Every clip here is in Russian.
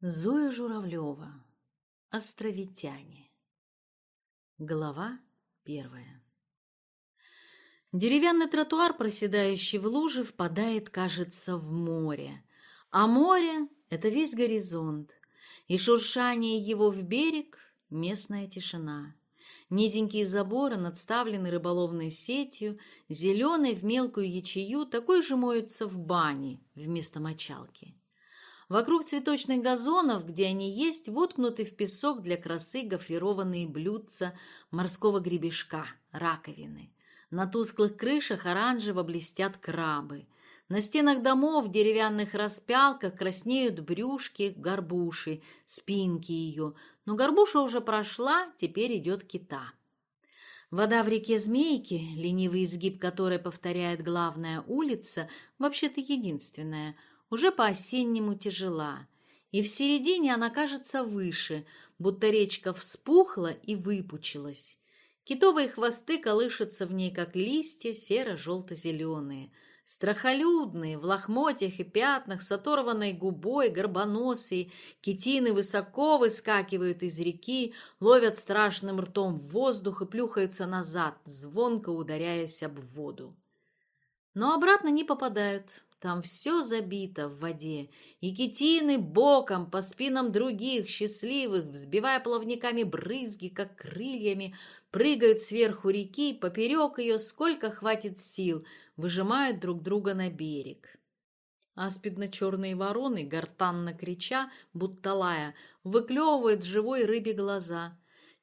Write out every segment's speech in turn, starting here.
Зоя Журавлева. Островитяне. Глава первая. Деревянный тротуар, проседающий в луже, впадает, кажется, в море. А море – это весь горизонт, и шуршание его в берег – местная тишина. Низенькие заборы надставлены рыболовной сетью, зеленый в мелкую ячею такой же моются в бане вместо мочалки – Вокруг цветочных газонов, где они есть, воткнуты в песок для красы гофрированные блюдца морского гребешка, раковины. На тусклых крышах оранжево блестят крабы. На стенах домов в деревянных распялках краснеют брюшки горбуши, спинки ее. Но горбуша уже прошла, теперь идет кита. Вода в реке Змейки, ленивый изгиб которой повторяет главная улица, вообще-то единственная – уже по-осеннему тяжела, и в середине она кажется выше, будто речка вспухла и выпучилась. Китовые хвосты колышутся в ней, как листья, серо-желто-зеленые, страхолюдные, в лохмотьях и пятнах, с оторванной губой, горбоносые, китины высоко выскакивают из реки, ловят страшным ртом в воздух и плюхаются назад, звонко ударяясь об воду. Но обратно не попадают, там все забито в воде. Екатерины боком по спинам других, счастливых, взбивая плавниками брызги, как крыльями, прыгают сверху реки, поперек ее, сколько хватит сил, выжимают друг друга на берег. Аспидно-черные вороны, гортанно крича, будто лая, выклевывают живой рыбе глаза,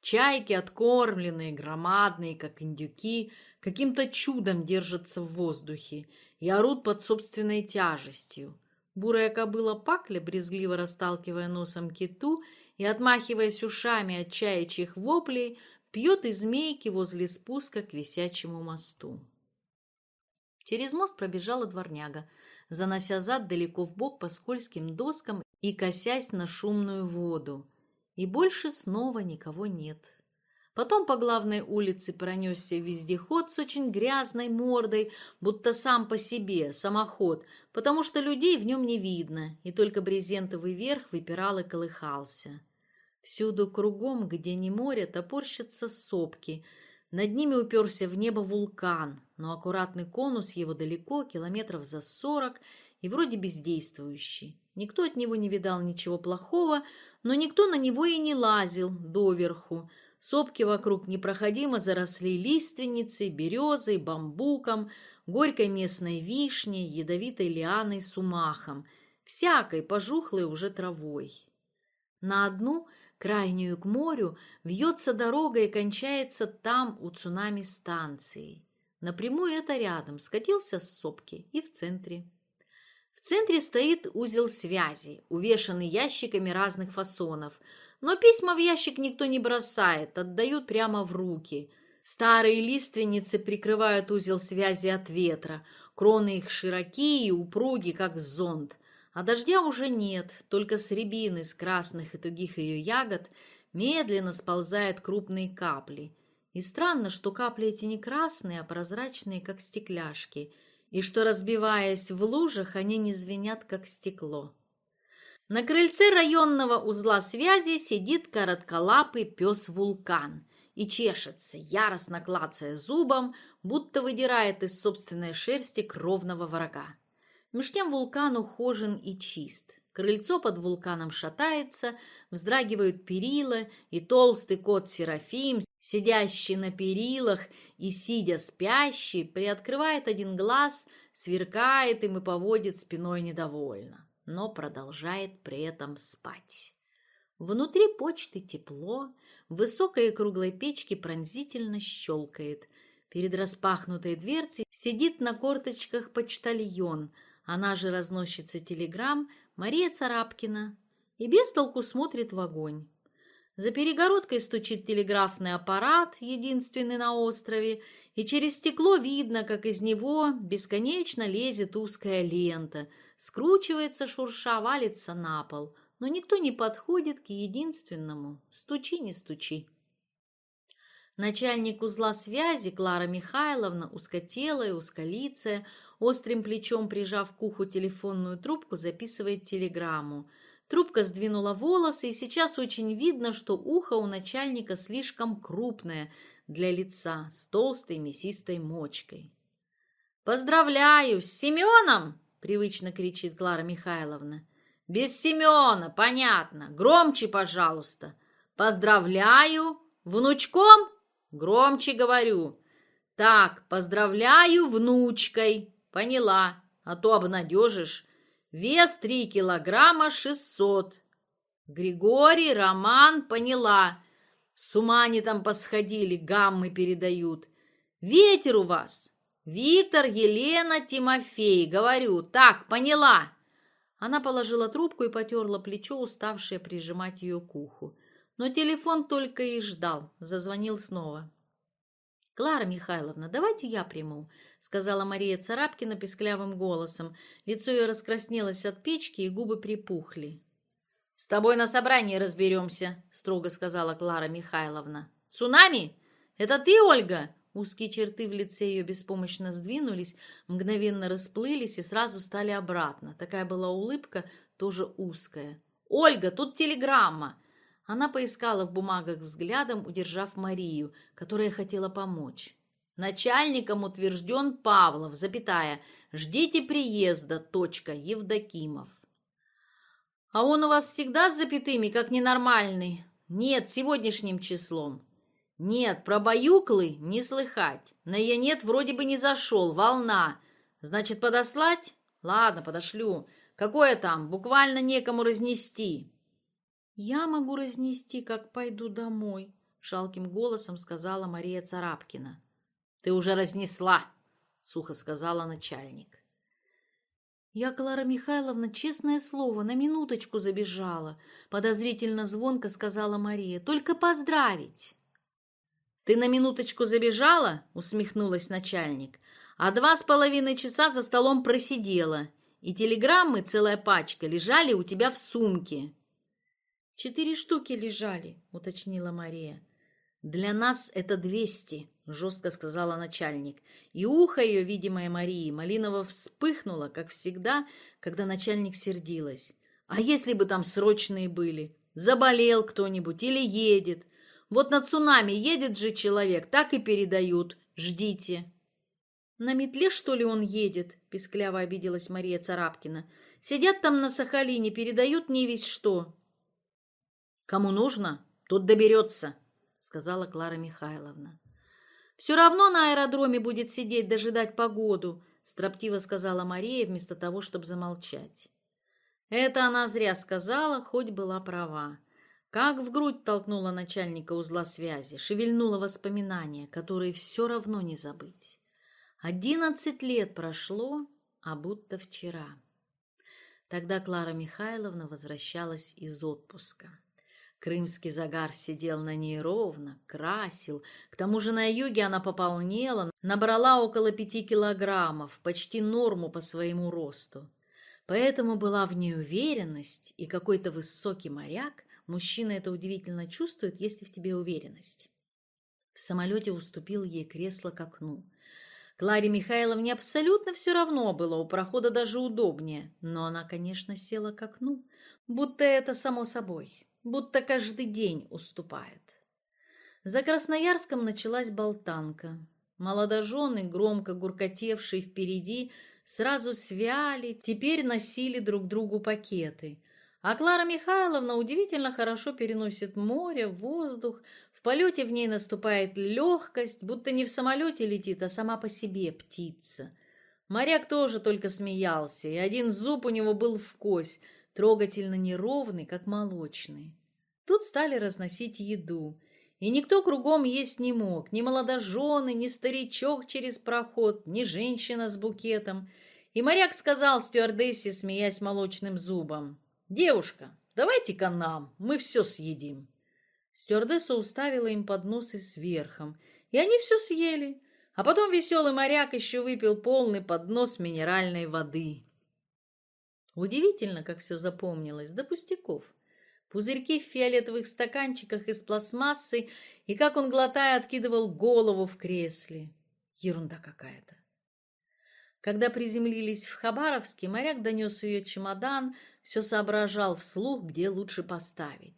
Чайки, откормленные, громадные, как индюки, каким-то чудом держатся в воздухе и орут под собственной тяжестью. Бурая кобыла Пакля, брезгливо расталкивая носом киту и отмахиваясь ушами от чаячьих воплей, пьет из змейки возле спуска к висячему мосту. Через мост пробежала дворняга, занося зад далеко в бок по скользким доскам и косясь на шумную воду. и больше снова никого нет. Потом по главной улице пронесся вездеход с очень грязной мордой, будто сам по себе, самоход, потому что людей в нем не видно, и только брезентовый верх выпирал и колыхался. Всюду кругом, где не море, топорщатся сопки. Над ними уперся в небо вулкан, но аккуратный конус его далеко, километров за сорок – и вроде бездействующий. Никто от него не видал ничего плохого, но никто на него и не лазил доверху. Сопки вокруг непроходимо заросли лиственницей, березой, бамбуком, горькой местной вишней, ядовитой лианой сумахом, всякой пожухлой уже травой. На одну, крайнюю к морю, вьется дорога и кончается там, у цунами станции. Напрямую это рядом, скатился с сопки и в центре центре стоит узел связи, увешанный ящиками разных фасонов. Но письма в ящик никто не бросает, отдают прямо в руки. Старые лиственницы прикрывают узел связи от ветра. Кроны их широкие и упруги, как зонт. А дождя уже нет, только с рябины, с красных и тугих ее ягод медленно сползают крупные капли. И странно, что капли эти не красные, а прозрачные, как стекляшки – и что, разбиваясь в лужах, они не звенят, как стекло. На крыльце районного узла связи сидит коротколапый пес-вулкан и чешется, яростно клацая зубом, будто выдирает из собственной шерсти кровного врага. Меж тем вулкан ухожен и чист. Крыльцо под вулканом шатается, вздрагивают перила, и толстый кот Серафим, сидящий на перилах и сидя спящий, приоткрывает один глаз, сверкает им и поводит спиной недовольно но продолжает при этом спать. Внутри почты тепло, в высокой круглой печке пронзительно щелкает. Перед распахнутой дверцей сидит на корточках почтальон, она же разносчица телеграмм Мария Царапкина, и без толку смотрит в огонь. За перегородкой стучит телеграфный аппарат, единственный на острове, и через стекло видно, как из него бесконечно лезет узкая лента, скручивается шурша, валится на пол. Но никто не подходит к единственному «стучи, не стучи». Начальник узла связи Клара Михайловна, узкотелая, узколицая, острым плечом прижав к уху телефонную трубку, записывает телеграмму – Трубка сдвинула волосы, и сейчас очень видно, что ухо у начальника слишком крупное для лица, с толстой мясистой мочкой. «Поздравляю! С Семеном!» – привычно кричит Клара Михайловна. «Без Семена, понятно. Громче, пожалуйста. Поздравляю! Внучком? Громче говорю. Так, поздравляю внучкой. Поняла, а то обнадежишь. Вес три килограмма шестьсот. Григорий, Роман, поняла. С ума они там посходили, гаммы передают. Ветер у вас. Виктор, Елена, Тимофей. Говорю, так, поняла. Она положила трубку и потерла плечо, уставшее прижимать ее к уху. Но телефон только и ждал. Зазвонил снова. «Клара Михайловна, давайте я приму», — сказала Мария Царапкина песклявым голосом. Лицо ее раскраснелось от печки, и губы припухли. «С тобой на собрании разберемся», — строго сказала Клара Михайловна. «Цунами? Это ты, Ольга?» Узкие черты в лице ее беспомощно сдвинулись, мгновенно расплылись и сразу стали обратно. Такая была улыбка, тоже узкая. «Ольга, тут телеграмма!» Она поискала в бумагах взглядом, удержав Марию, которая хотела помочь. Начальником утвержден Павлов, запятая, ждите приезда, точка, Евдокимов. А он у вас всегда с запятыми, как ненормальный? Нет, сегодняшним числом. Нет, про баюклы не слыхать. На ее нет вроде бы не зашел, волна. Значит, подослать? Ладно, подошлю. Какое там, буквально некому разнести. «Я могу разнести, как пойду домой», — жалким голосом сказала Мария Царапкина. «Ты уже разнесла», — сухо сказала начальник. «Я, Клара Михайловна, честное слово, на минуточку забежала», — подозрительно звонко сказала Мария. «Только поздравить». «Ты на минуточку забежала?» — усмехнулась начальник. «А два с половиной часа за столом просидела, и телеграммы, целая пачка, лежали у тебя в сумке». «Четыре штуки лежали», — уточнила Мария. «Для нас это двести», — жестко сказала начальник. И ухо ее, видимое Марии, Малинова вспыхнуло, как всегда, когда начальник сердилась. «А если бы там срочные были? Заболел кто-нибудь или едет? Вот на цунами едет же человек, так и передают. Ждите». «На метле, что ли, он едет?» — пискляво обиделась Мария Царапкина. «Сидят там на Сахалине, передают не весь что». «Кому нужно, тот доберется», — сказала Клара Михайловна. «Все равно на аэродроме будет сидеть, дожидать погоду», — строптиво сказала Мария вместо того, чтобы замолчать. Это она зря сказала, хоть была права. Как в грудь толкнула начальника узла связи, шевельнула воспоминания, которые все равно не забыть. Одиннадцать лет прошло, а будто вчера. Тогда Клара Михайловна возвращалась из отпуска. Крымский загар сидел на ней ровно, красил. К тому же на юге она пополнела, набрала около пяти килограммов, почти норму по своему росту. Поэтому была в ней уверенность, и какой-то высокий моряк, мужчина это удивительно чувствует, если в тебе уверенность. В самолете уступил ей кресло к окну. Кларе Михайловне абсолютно все равно было, у прохода даже удобнее, но она, конечно, села к окну, будто это само собой будто каждый день уступают. За Красноярском началась болтанка. Молодожены, громко гуркотевшие впереди, сразу свяли, теперь носили друг другу пакеты. А Клара Михайловна удивительно хорошо переносит море, воздух. В полете в ней наступает легкость, будто не в самолете летит, а сама по себе птица. Моряк тоже только смеялся, и один зуб у него был в кость – трогательно неровный, как молочный. Тут стали разносить еду, и никто кругом есть не мог, ни молодожены, ни старичок через проход, ни женщина с букетом. И моряк сказал стюардессе, смеясь молочным зубом, «Девушка, давайте-ка нам, мы все съедим». Стюардесса уставила им подносы с верхом, и они все съели. А потом веселый моряк еще выпил полный поднос минеральной воды. Удивительно, как все запомнилось, до пустяков. Пузырьки в фиолетовых стаканчиках из пластмассы, и как он, глотая, откидывал голову в кресле. Ерунда какая-то. Когда приземлились в Хабаровске, моряк донес ее чемодан, все соображал вслух, где лучше поставить.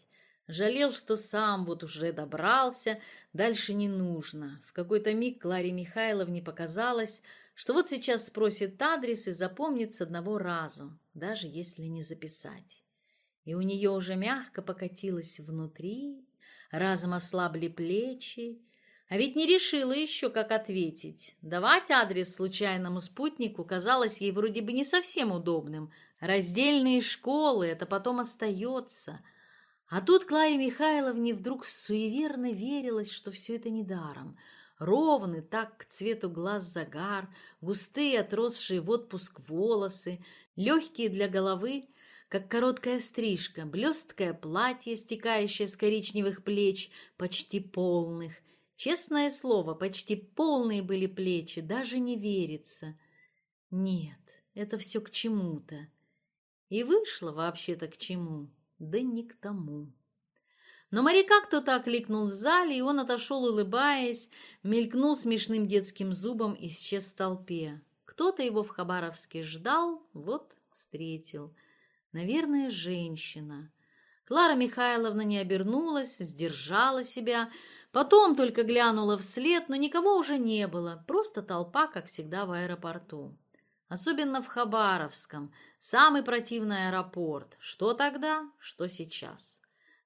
Жалел, что сам вот уже добрался, дальше не нужно. В какой-то миг Кларе Михайловне показалось, что вот сейчас спросит адрес и запомнит с одного разу, даже если не записать. И у нее уже мягко покатилось внутри, разом ослабли плечи, а ведь не решила еще, как ответить. Давать адрес случайному спутнику казалось ей вроде бы не совсем удобным. Раздельные школы, это потом остается. А тут Кларе Михайловне вдруг суеверно верилось, что все это недаром. Ровный так к цвету глаз загар, густые отросшие в отпуск волосы, легкие для головы, как короткая стрижка, блесткое платье, стекающее с коричневых плеч, почти полных. Честное слово, почти полные были плечи, даже не верится. Нет, это все к чему-то. И вышло вообще-то к чему, да не к тому. Но моряка кто-то окликнул в зале, и он отошел, улыбаясь, мелькнул смешным детским зубом, исчез в толпе. Кто-то его в Хабаровске ждал, вот встретил. Наверное, женщина. Клара Михайловна не обернулась, сдержала себя, потом только глянула вслед, но никого уже не было, просто толпа, как всегда, в аэропорту. Особенно в Хабаровском, самый противный аэропорт. Что тогда, что сейчас.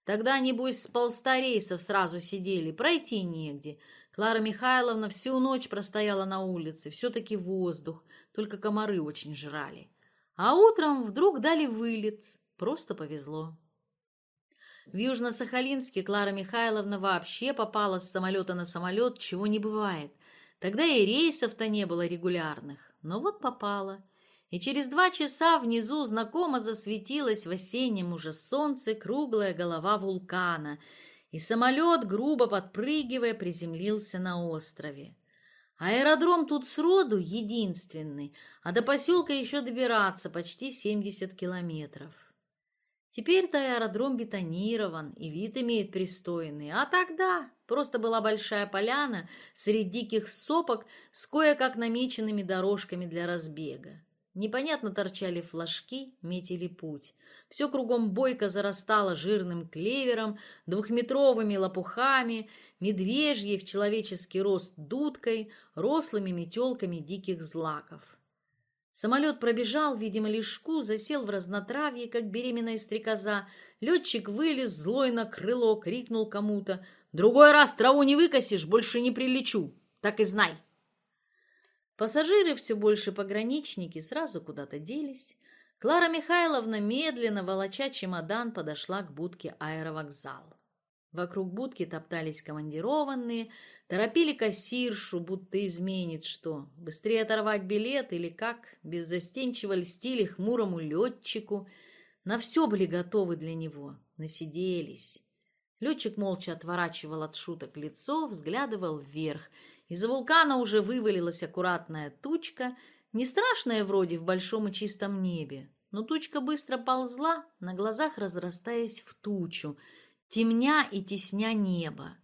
Тогда, небось, с полста рейсов сразу сидели, пройти негде – Клара Михайловна всю ночь простояла на улице, все-таки воздух, только комары очень жрали. А утром вдруг дали вылет, просто повезло. В Южно-Сахалинске Клара Михайловна вообще попала с самолета на самолет, чего не бывает. Тогда и рейсов-то не было регулярных, но вот попала. И через два часа внизу знакомо засветилось в осеннем уже солнце круглая голова вулкана – и самолет, грубо подпрыгивая, приземлился на острове. Аэродром тут сроду единственный, а до поселка еще добираться почти 70 километров. Теперь-то аэродром бетонирован и вид имеет пристойный, а тогда просто была большая поляна среди диких сопок с кое-как намеченными дорожками для разбега. Непонятно торчали флажки, метили путь. Все кругом бойко зарастало жирным клевером, двухметровыми лопухами, медвежьей в человеческий рост дудкой, рослыми метелками диких злаков. Самолет пробежал, видимо, лишку, засел в разнотравье, как беременная стрекоза. Летчик вылез злой на крыло, крикнул кому-то. «Другой раз траву не выкосишь, больше не прилечу. Так и знай!» Пассажиры все больше пограничники сразу куда-то делись. Клара Михайловна медленно, волоча чемодан, подошла к будке аэровокзала. Вокруг будки топтались командированные, торопили кассиршу, будто изменит что. Быстрее оторвать билет или как, беззастенчиво льстили хмурому летчику. На все были готовы для него, насиделись. Летчик молча отворачивал от шуток лицо, взглядывал вверх – из вулкана уже вывалилась аккуратная тучка, не страшная вроде в большом и чистом небе, но тучка быстро ползла, на глазах разрастаясь в тучу, темня и тесня небо.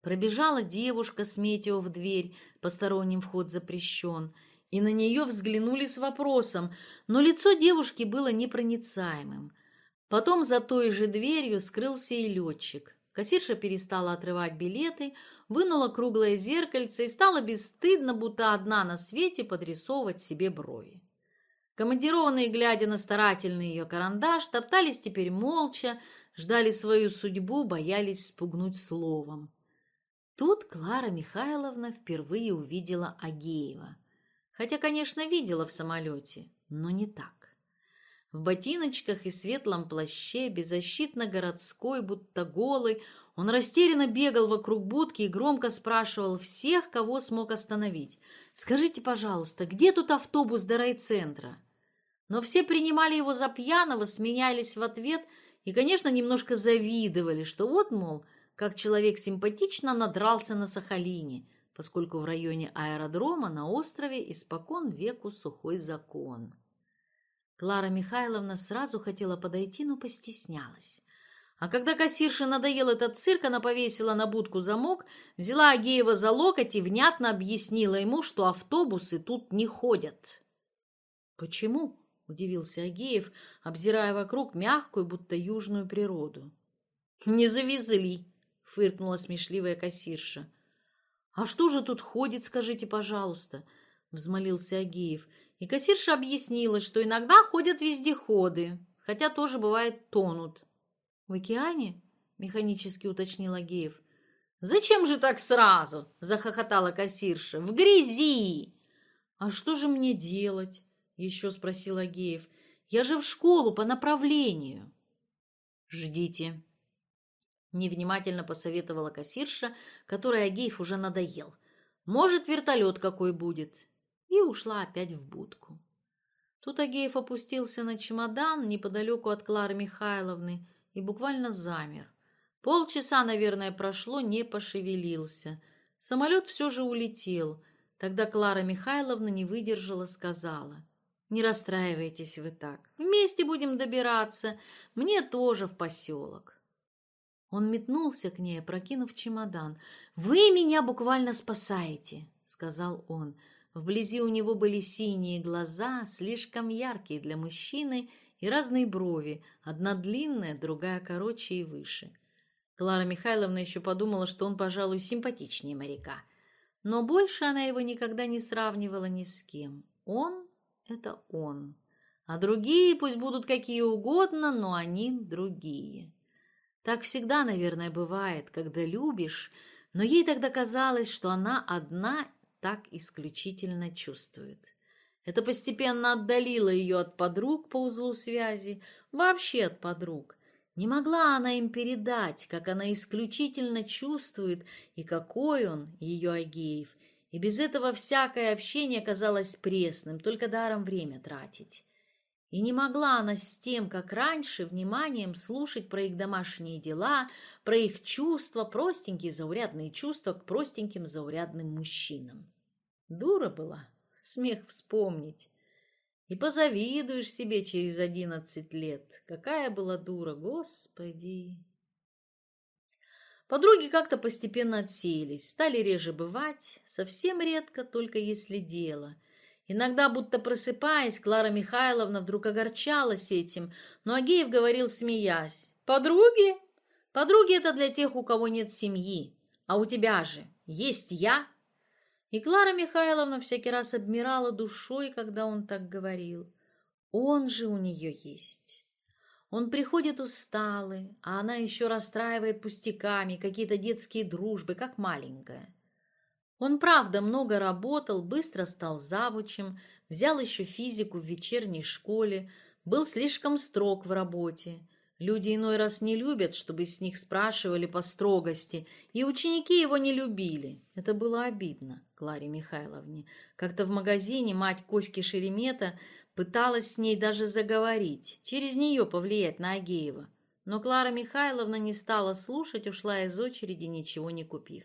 Пробежала девушка с метео в дверь, посторонним вход запрещен, и на нее взглянули с вопросом, но лицо девушки было непроницаемым. Потом за той же дверью скрылся и летчик. Кассирша перестала отрывать билеты, вынула круглое зеркальце и стала бесстыдно, будто одна на свете, подрисовывать себе брови. Командированные, глядя на старательный ее карандаш, топтались теперь молча, ждали свою судьбу, боялись спугнуть словом. Тут Клара Михайловна впервые увидела Агеева. Хотя, конечно, видела в самолете, но не так. В ботиночках и светлом плаще, беззащитно городской, будто голый, он растерянно бегал вокруг будки и громко спрашивал всех, кого смог остановить. «Скажите, пожалуйста, где тут автобус до райцентра?» Но все принимали его за пьяного, сменялись в ответ и, конечно, немножко завидовали, что вот, мол, как человек симпатично надрался на Сахалине, поскольку в районе аэродрома на острове испокон веку сухой закон. Клара Михайловна сразу хотела подойти, но постеснялась. А когда кассирша надоел этот цирк, она повесила на будку замок, взяла Агеева за локоть и внятно объяснила ему, что автобусы тут не ходят. «Почему?» – удивился Агеев, обзирая вокруг мягкую, будто южную природу. «Не завезли!» – фыркнула смешливая кассирша. «А что же тут ходит, скажите, пожалуйста?» – взмолился Агеев. И кассирша объяснила, что иногда ходят вездеходы, хотя тоже бывает тонут. «В океане?» — механически уточнил Агеев. «Зачем же так сразу?» — захохотала кассирша. «В грязи!» «А что же мне делать?» — еще спросил Агеев. «Я же в школу по направлению». «Ждите», Невнимательно посоветовала кассирша, которой Агеев уже надоел. «Может, вертолет какой будет?» и ушла опять в будку. Тут Агеев опустился на чемодан неподалеку от Клары Михайловны и буквально замер. Полчаса, наверное, прошло, не пошевелился. Самолет все же улетел. Тогда Клара Михайловна не выдержала, сказала. «Не расстраивайтесь вы так. Вместе будем добираться. Мне тоже в поселок». Он метнулся к ней, прокинув чемодан. «Вы меня буквально спасаете», — сказал он. «Вы Вблизи у него были синие глаза, слишком яркие для мужчины, и разные брови, одна длинная, другая короче и выше. Клара Михайловна еще подумала, что он, пожалуй, симпатичнее моряка. Но больше она его никогда не сравнивала ни с кем. Он – это он. А другие пусть будут какие угодно, но они другие. Так всегда, наверное, бывает, когда любишь, но ей тогда казалось, что она одна так исключительно чувствует. Это постепенно отдалило ее от подруг по узлу связи, вообще от подруг. Не могла она им передать, как она исключительно чувствует и какой он, ее Агеев, и без этого всякое общение казалось пресным, только даром время тратить. И не могла она с тем, как раньше, вниманием слушать про их домашние дела, про их чувства, простенькие заурядные чувства к простеньким заурядным мужчинам. Дура была, смех вспомнить. И позавидуешь себе через одиннадцать лет. Какая была дура, господи! Подруги как-то постепенно отсеялись, стали реже бывать, совсем редко, только если дело. Иногда, будто просыпаясь, Клара Михайловна вдруг огорчалась этим, но Агеев говорил, смеясь, «Подруги? Подруги – это для тех, у кого нет семьи, а у тебя же есть я и Клара Михайловна всякий раз обмирала душой, когда он так говорил. Он же у нее есть. Он приходит усталый, а она еще расстраивает пустяками какие-то детские дружбы, как маленькая. Он, правда, много работал, быстро стал завучем, взял еще физику в вечерней школе, был слишком строг в работе, Люди иной раз не любят, чтобы с них спрашивали по строгости, и ученики его не любили. Это было обидно Кларе Михайловне. Как-то в магазине мать Коськи Шеремета пыталась с ней даже заговорить, через нее повлиять на Агеева. Но Клара Михайловна не стала слушать, ушла из очереди, ничего не купив.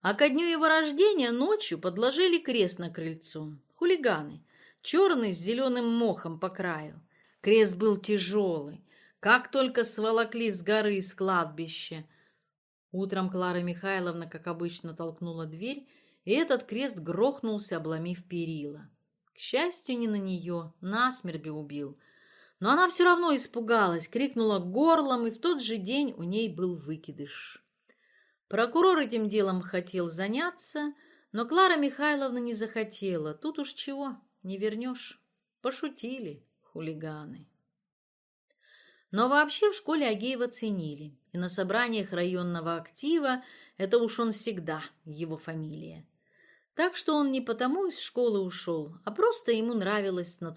А ко дню его рождения ночью подложили крест на крыльцо. Хулиганы. Черный с зеленым мохом по краю. Крест был тяжелый. Как только сволокли с горы и складбище. Утром Клара Михайловна, как обычно, толкнула дверь, и этот крест грохнулся, обломив перила. К счастью, не на нее, насмерть убил. Но она все равно испугалась, крикнула горлом, и в тот же день у ней был выкидыш. Прокурор этим делом хотел заняться, но Клара Михайловна не захотела. Тут уж чего, не вернешь. Пошутили хулиганы. Но вообще в школе Агеева ценили, и на собраниях районного актива это уж он всегда, его фамилия. Так что он не потому из школы ушел, а просто ему нравилось на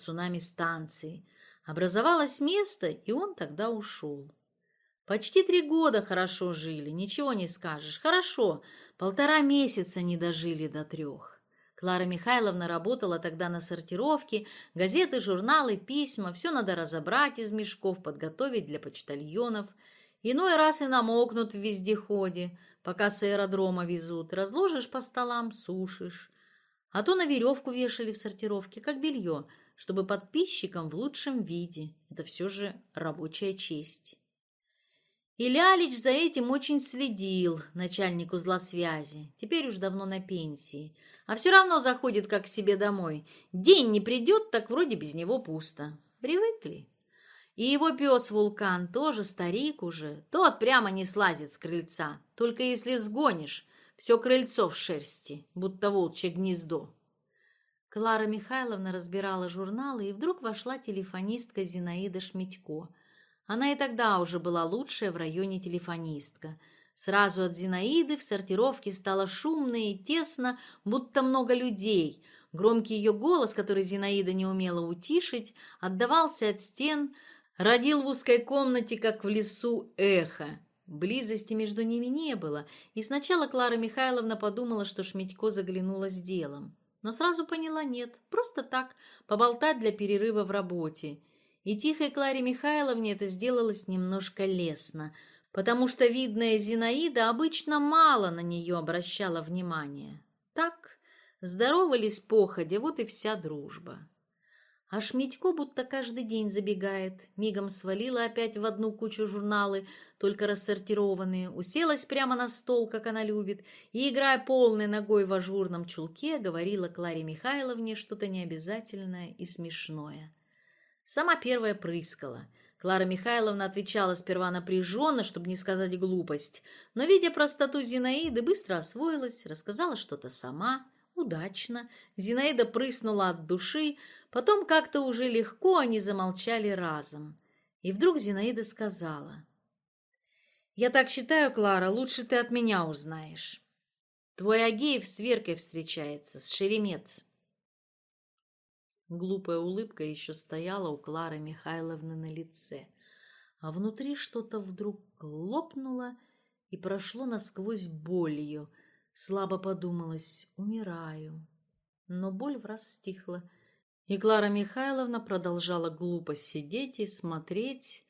цунами-станции. Образовалось место, и он тогда ушел. Почти три года хорошо жили, ничего не скажешь. Хорошо, полтора месяца не дожили до трех. Клара Михайловна работала тогда на сортировке, газеты, журналы, письма, все надо разобрать из мешков, подготовить для почтальонов. Иной раз и намокнут в вездеходе, пока с аэродрома везут. Разложишь по столам, сушишь. А то на веревку вешали в сортировке, как белье, чтобы подписчикам в лучшем виде. Это все же рабочая честь. И Лялич за этим очень следил, начальник узла связи, теперь уж давно на пенсии. А все равно заходит как к себе домой. День не придет, так вроде без него пусто. Привыкли. И его пес Вулкан тоже старик уже. Тот прямо не слазит с крыльца. Только если сгонишь, все крыльцо в шерсти, будто волчье гнездо. Клара Михайловна разбирала журналы, и вдруг вошла телефонистка Зинаида Шмитько. Она и тогда уже была лучшая в районе телефонистка. Сразу от Зинаиды в сортировке стало шумно и тесно, будто много людей. Громкий ее голос, который Зинаида не умела утишить, отдавался от стен, родил в узкой комнате, как в лесу, эхо. Близости между ними не было, и сначала Клара Михайловна подумала, что Шмитько заглянула с делом но сразу поняла нет, просто так, поболтать для перерыва в работе. И тихой Кларе Михайловне это сделалось немножко лестно, потому что видная Зинаида обычно мало на нее обращала внимания. Так здоровались походя, вот и вся дружба. А Шмитько будто каждый день забегает. Мигом свалила опять в одну кучу журналы, только рассортированные. Уселась прямо на стол, как она любит, и, играя полной ногой в ажурном чулке, говорила Кларе Михайловне что-то необязательное и смешное. Сама первая прыскала – Клара Михайловна отвечала сперва напряженно, чтобы не сказать глупость, но, видя простоту Зинаиды, быстро освоилась, рассказала что-то сама, удачно. Зинаида прыснула от души, Потом как-то уже легко они замолчали разом. И вдруг Зинаида сказала. «Я так считаю, Клара, лучше ты от меня узнаешь. Твой Агеев с Веркой встречается, с Шеремет». Глупая улыбка еще стояла у Клары Михайловны на лице, а внутри что-то вдруг лопнуло и прошло насквозь болью. Слабо подумалось «умираю». Но боль враз стихла, и Клара Михайловна продолжала глупо сидеть и смотреть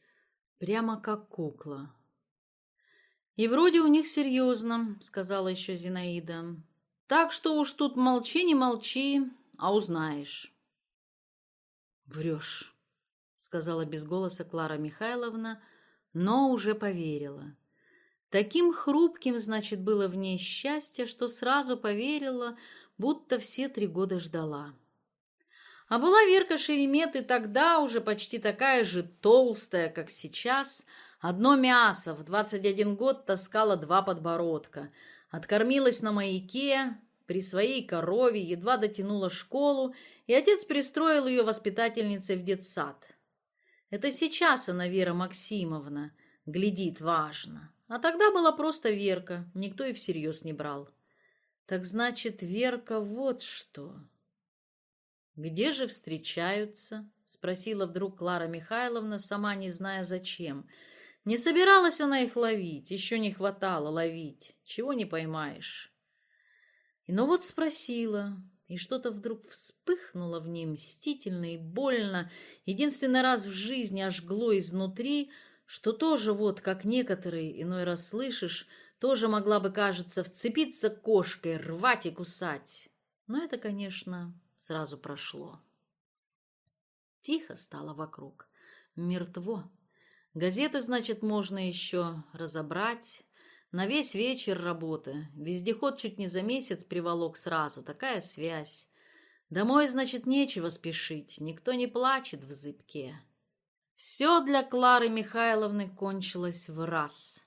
прямо как кукла. «И вроде у них серьезно», — сказала еще Зинаида. «Так что уж тут молчи, не молчи, а узнаешь». «Врешь», — сказала без голоса Клара Михайловна, но уже поверила. Таким хрупким, значит, было в ней счастье, что сразу поверила, будто все три года ждала. А была Верка Шеремет и тогда уже почти такая же толстая, как сейчас. Одно мясо в двадцать один год таскала два подбородка. Откормилась на маяке, при своей корове, едва дотянула школу, и отец пристроил ее воспитательницей в детсад. Это сейчас она, Вера Максимовна, глядит важно. А тогда была просто Верка, никто и всерьез не брал. Так значит, Верка вот что... «Где же встречаются?» — спросила вдруг Клара Михайловна, сама не зная зачем. Не собиралась она их ловить, еще не хватало Но ну вот спросила, и что-то вдруг вспыхнуло в ней мстительно и больно. Единственный раз в жизни ожгло изнутри, что тоже вот, как некоторые, иной раз слышишь, тоже могла бы, кажется, вцепиться кошкой, рвать и кусать. Но это, конечно, сразу прошло. Тихо стало вокруг, мертво. Газеты, значит, можно еще разобрать, На весь вечер работы. Вездеход чуть не за месяц приволок сразу. Такая связь. Домой, значит, нечего спешить. Никто не плачет в зыбке. Все для Клары Михайловны кончилось в раз.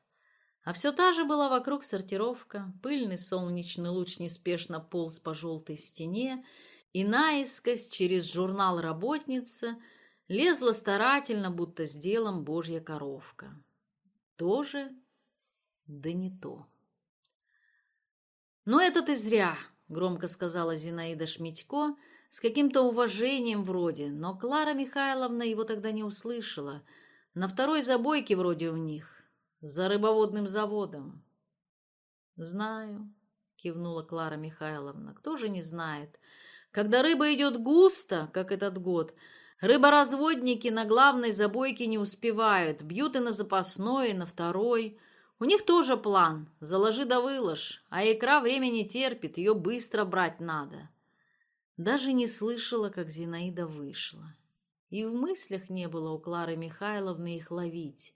А все та же была вокруг сортировка. Пыльный солнечный луч неспешно полз по желтой стене, и наискось через журнал «Работница» лезла старательно, будто с делом божья коровка. Тоже, да не то. «Но это ты зря», — громко сказала Зинаида Шмитько, с каким-то уважением вроде, но Клара Михайловна его тогда не услышала. На второй забойке вроде у них, за рыбоводным заводом. «Знаю», — кивнула Клара Михайловна, — «кто же не знает?» Когда рыба идет густо, как этот год, рыборазводники на главной забойке не успевают, бьют и на запасной, и на второй. У них тоже план – заложи да выложь, а икра времени терпит, ее быстро брать надо. Даже не слышала, как Зинаида вышла. И в мыслях не было у Клары Михайловны их ловить.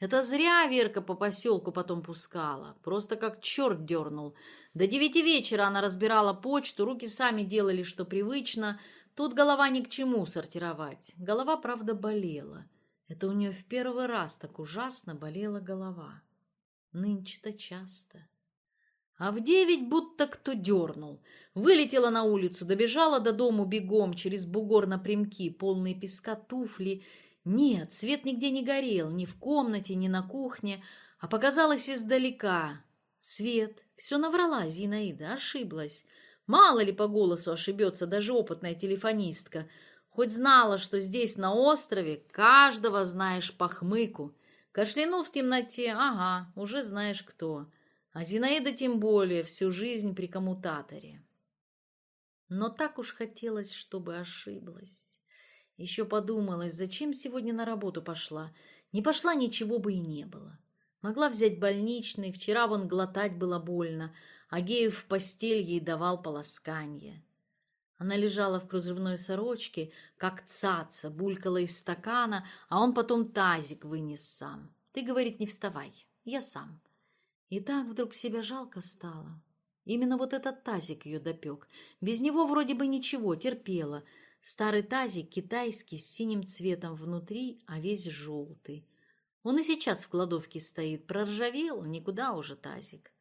Это зря Верка по поселку потом пускала. Просто как черт дернул. До девяти вечера она разбирала почту, руки сами делали, что привычно. Тут голова ни к чему сортировать. Голова, правда, Нынче-то часто. А в девять будто кто дернул. Вылетела на улицу, добежала до дому бегом через бугор напрямки, полные песка туфли. Нет, свет нигде не горел, ни в комнате, ни на кухне, а показалось издалека. Свет. Все наврала Зинаида, ошиблась. Мало ли по голосу ошибется даже опытная телефонистка. Хоть знала, что здесь, на острове, каждого знаешь по хмыку в темноте, ага, уже знаешь кто. А Зинаида тем более всю жизнь при коммутаторе. Но так уж хотелось, чтобы ошиблась. Еще подумалась, зачем сегодня на работу пошла. Не пошла, ничего бы и не было. Могла взять больничный, вчера вон глотать было больно, а Геев в постель ей давал полоскание. Она лежала в кружевной сорочке, как цаца, булькала из стакана, а он потом тазик вынес сам. Ты, говорит, не вставай, я сам. И так вдруг себя жалко стало. Именно вот этот тазик ее допек. Без него вроде бы ничего, терпела. Старый тазик китайский с синим цветом внутри, а весь желтый. Он и сейчас в кладовке стоит, проржавел, никуда уже тазик.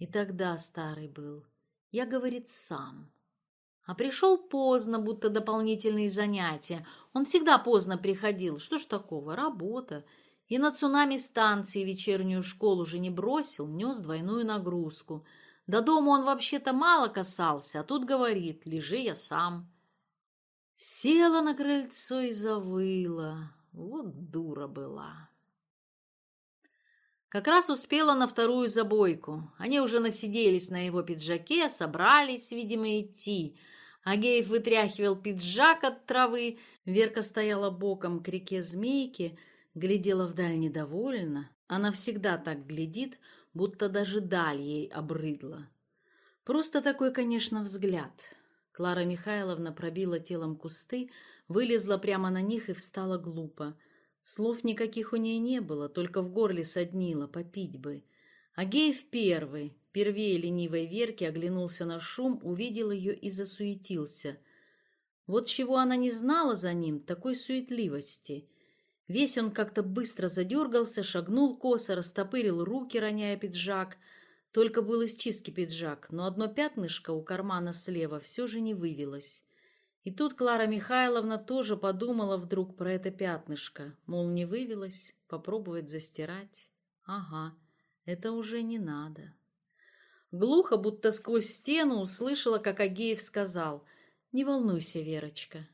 И тогда старый был. Я, говорит, сам. А пришел поздно, будто дополнительные занятия. Он всегда поздно приходил. Что ж такого? Работа. И на цунами-станции вечернюю школу уже не бросил, нес двойную нагрузку. До дома он вообще-то мало касался, а тут говорит, лежи я сам. Села на крыльцо и завыла. Вот дура была. Как раз успела на вторую забойку. Они уже насиделись на его пиджаке, собрались, видимо, идти. Агеев вытряхивал пиджак от травы. Верка стояла боком к реке Змейки, глядела вдаль недовольно. Она всегда так глядит, будто даже даль ей обрыдла. Просто такой, конечно, взгляд. Клара Михайловна пробила телом кусты, вылезла прямо на них и встала глупо. Слов никаких у ней не было, только в Агеев первый, первее ленивой Верки, оглянулся на шум, увидел ее и засуетился. Вот чего она не знала за ним, такой суетливости. Весь он как-то быстро задергался, шагнул косо, растопырил руки, роняя пиджак. Только был из чистки пиджак, но одно пятнышко у кармана слева все же не вывелось. И тут Клара Михайловна тоже подумала вдруг про это пятнышко, мол, не вывелось, попробовать застирать. Ага. Это уже не надо. Глухо, будто сквозь стену, услышала, как Агеев сказал «Не волнуйся, Верочка».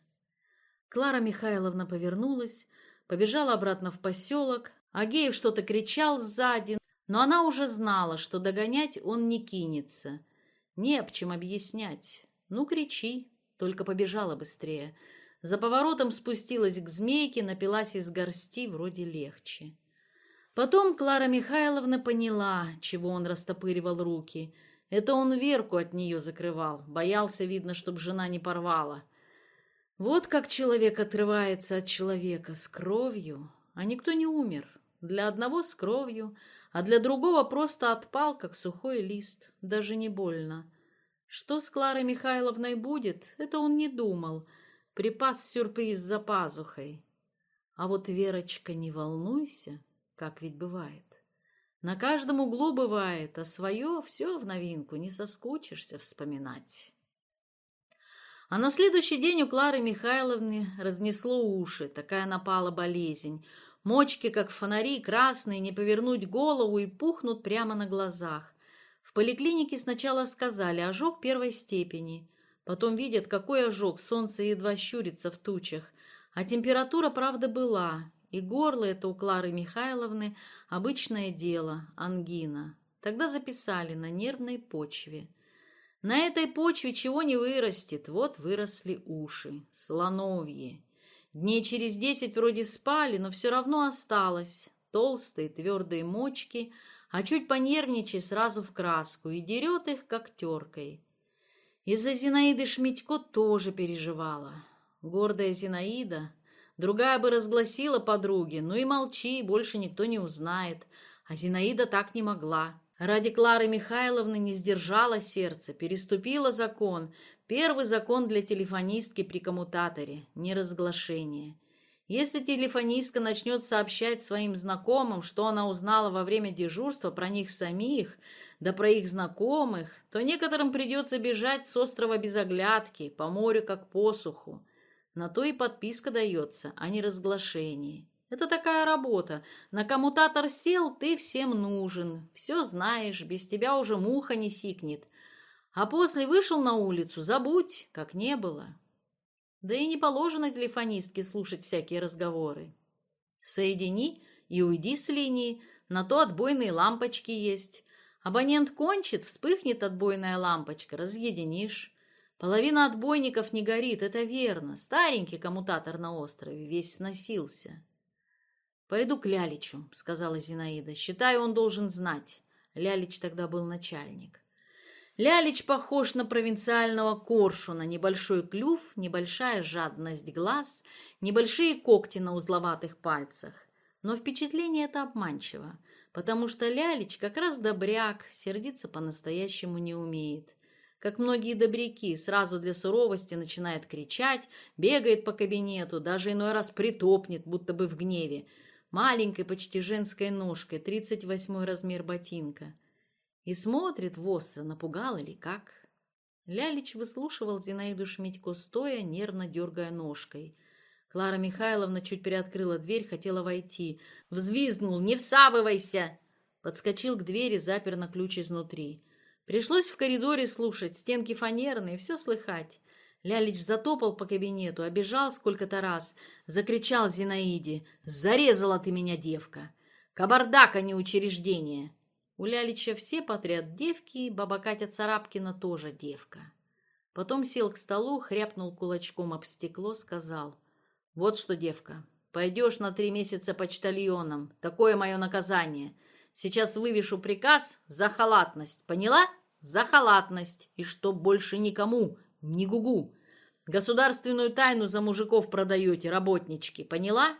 Клара Михайловна повернулась, побежала обратно в поселок. Агеев что-то кричал сзади, но она уже знала, что догонять он не кинется. Не об чем объяснять. Ну, кричи, только побежала быстрее. За поворотом спустилась к змейке, напилась из горсти, вроде легче. Потом Клара Михайловна поняла, чего он растопыривал руки. Это он Верку от нее закрывал, боялся, видно, чтобы жена не порвала. Вот как человек отрывается от человека с кровью, а никто не умер. Для одного с кровью, а для другого просто отпал, как сухой лист, даже не больно. Что с Кларой Михайловной будет, это он не думал. Припас сюрприз за пазухой. А вот, Верочка, не волнуйся, как ведь бывает. На каждом углу бывает, а свое все в новинку, не соскучишься вспоминать. А на следующий день у Клары Михайловны разнесло уши, такая напала болезнь. Мочки, как фонари, красные, не повернуть голову и пухнут прямо на глазах. В поликлинике сначала сказали «ожог первой степени», потом видят, какой ожог, солнце едва щурится в тучах. А температура, правда, была, И горло это у Клары Михайловны обычное дело, ангина. Тогда записали на нервной почве. На этой почве чего не вырастет, вот выросли уши, слоновьи. Дней через десять вроде спали, но все равно осталось. Толстые твердые мочки, а чуть понервничай сразу в краску и дерет их, как теркой. Из-за Зинаиды Шмитько тоже переживала. Гордая Зинаида, Другая бы разгласила подруге, ну и молчи, больше никто не узнает. А Зинаида так не могла. Ради Клары Михайловны не сдержала сердце, переступила закон. Первый закон для телефонистки при коммутаторе – неразглашение. Если телефонистка начнет сообщать своим знакомым, что она узнала во время дежурства про них самих, да про их знакомых, то некоторым придется бежать с острова без оглядки, по морю как по суху. На то и подписка дается, а не разглашение. Это такая работа. На коммутатор сел, ты всем нужен. Все знаешь, без тебя уже муха не сикнет. А после вышел на улицу, забудь, как не было. Да и не положено телефонистке слушать всякие разговоры. Соедини и уйди с линии, на то отбойные лампочки есть. Абонент кончит, вспыхнет отбойная лампочка, разъединишь. Половина отбойников не горит, это верно. Старенький коммутатор на острове, весь сносился. «Пойду к Ляличу», — сказала Зинаида. «Считаю, он должен знать». Лялич тогда был начальник. Лялич похож на провинциального коршуна. Небольшой клюв, небольшая жадность глаз, небольшие когти на узловатых пальцах. Но впечатление это обманчиво, потому что Лялич как раз добряк, сердиться по-настоящему не умеет. как многие добряки, сразу для суровости начинает кричать, бегает по кабинету, даже иной раз притопнет, будто бы в гневе, маленькой почти женской ножкой, тридцать восьмой размер ботинка. И смотрит востро, напугал или как. Лялич выслушивал Зинаиду Шмитько стоя, нервно дергая ножкой. Клара Михайловна чуть приоткрыла дверь, хотела войти. Взвизгнул «Не всабывайся!» Подскочил к двери, запер на ключ изнутри. Пришлось в коридоре слушать, стенки фанерные, все слыхать. Лялич затопал по кабинету, обижал сколько-то раз, закричал Зинаиде «Зарезала ты меня, девка! Кабардак, а не учреждение!» У Лялича все подряд девки, баба Катя Царапкина тоже девка. Потом сел к столу, хряпнул кулачком об стекло, сказал «Вот что, девка, пойдешь на три месяца почтальоном, такое мое наказание!» Сейчас вывешу приказ за халатность. Поняла? За халатность. И чтоб больше никому, ни гугу. Государственную тайну за мужиков продаете, работнички. Поняла?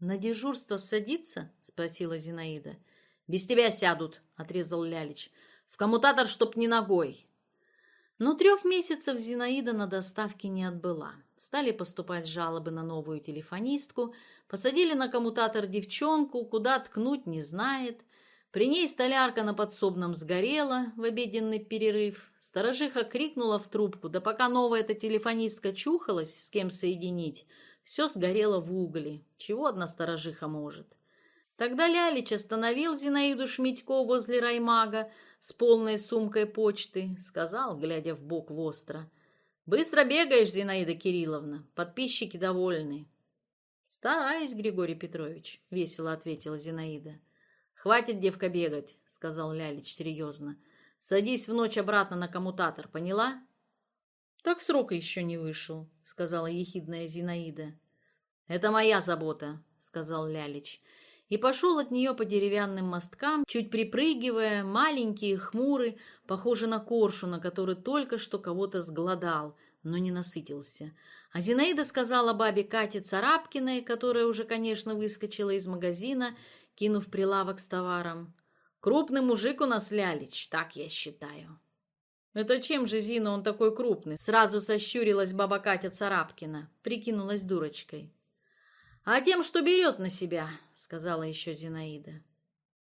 На дежурство садиться? Спросила Зинаида. Без тебя сядут, отрезал Лялич. В коммутатор, чтоб не ногой. Но трех месяцев Зинаида на доставке не отбыла стали поступать жалобы на новую телефонистку, посадили на коммутатор девчонку, куда ткнуть не знает. При ней столярка на подсобном сгорела в обеденный перерыв. Сторожиха крикнула в трубку, да пока новая эта телефонистка чухалась, с кем соединить, все сгорело в угле. Чего одна сторожиха может? Тогда Лялич остановил Зинаиду Шмитько возле раймага с полной сумкой почты, сказал, глядя в бок востро — «Быстро бегаешь, Зинаида Кирилловна, подписчики довольны». «Стараюсь, Григорий Петрович», — весело ответила Зинаида. «Хватит, девка, бегать», — сказал Лялич серьезно. «Садись в ночь обратно на коммутатор, поняла?» «Так срок еще не вышел», — сказала ехидная Зинаида. «Это моя забота», — сказал Лялич и пошел от нее по деревянным мосткам, чуть припрыгивая, маленький хмурый, похожий на коршуна, который только что кого-то сгладал, но не насытился. А Зинаида сказала бабе Кате Царапкиной, которая уже, конечно, выскочила из магазина, кинув прилавок с товаром. «Крупный мужик у нас Лялич, так я считаю». «Это чем же, Зина, он такой крупный?» Сразу сощурилась баба Катя Царапкина, прикинулась дурочкой. «А А тем, что берет на себя», — сказала еще Зинаида.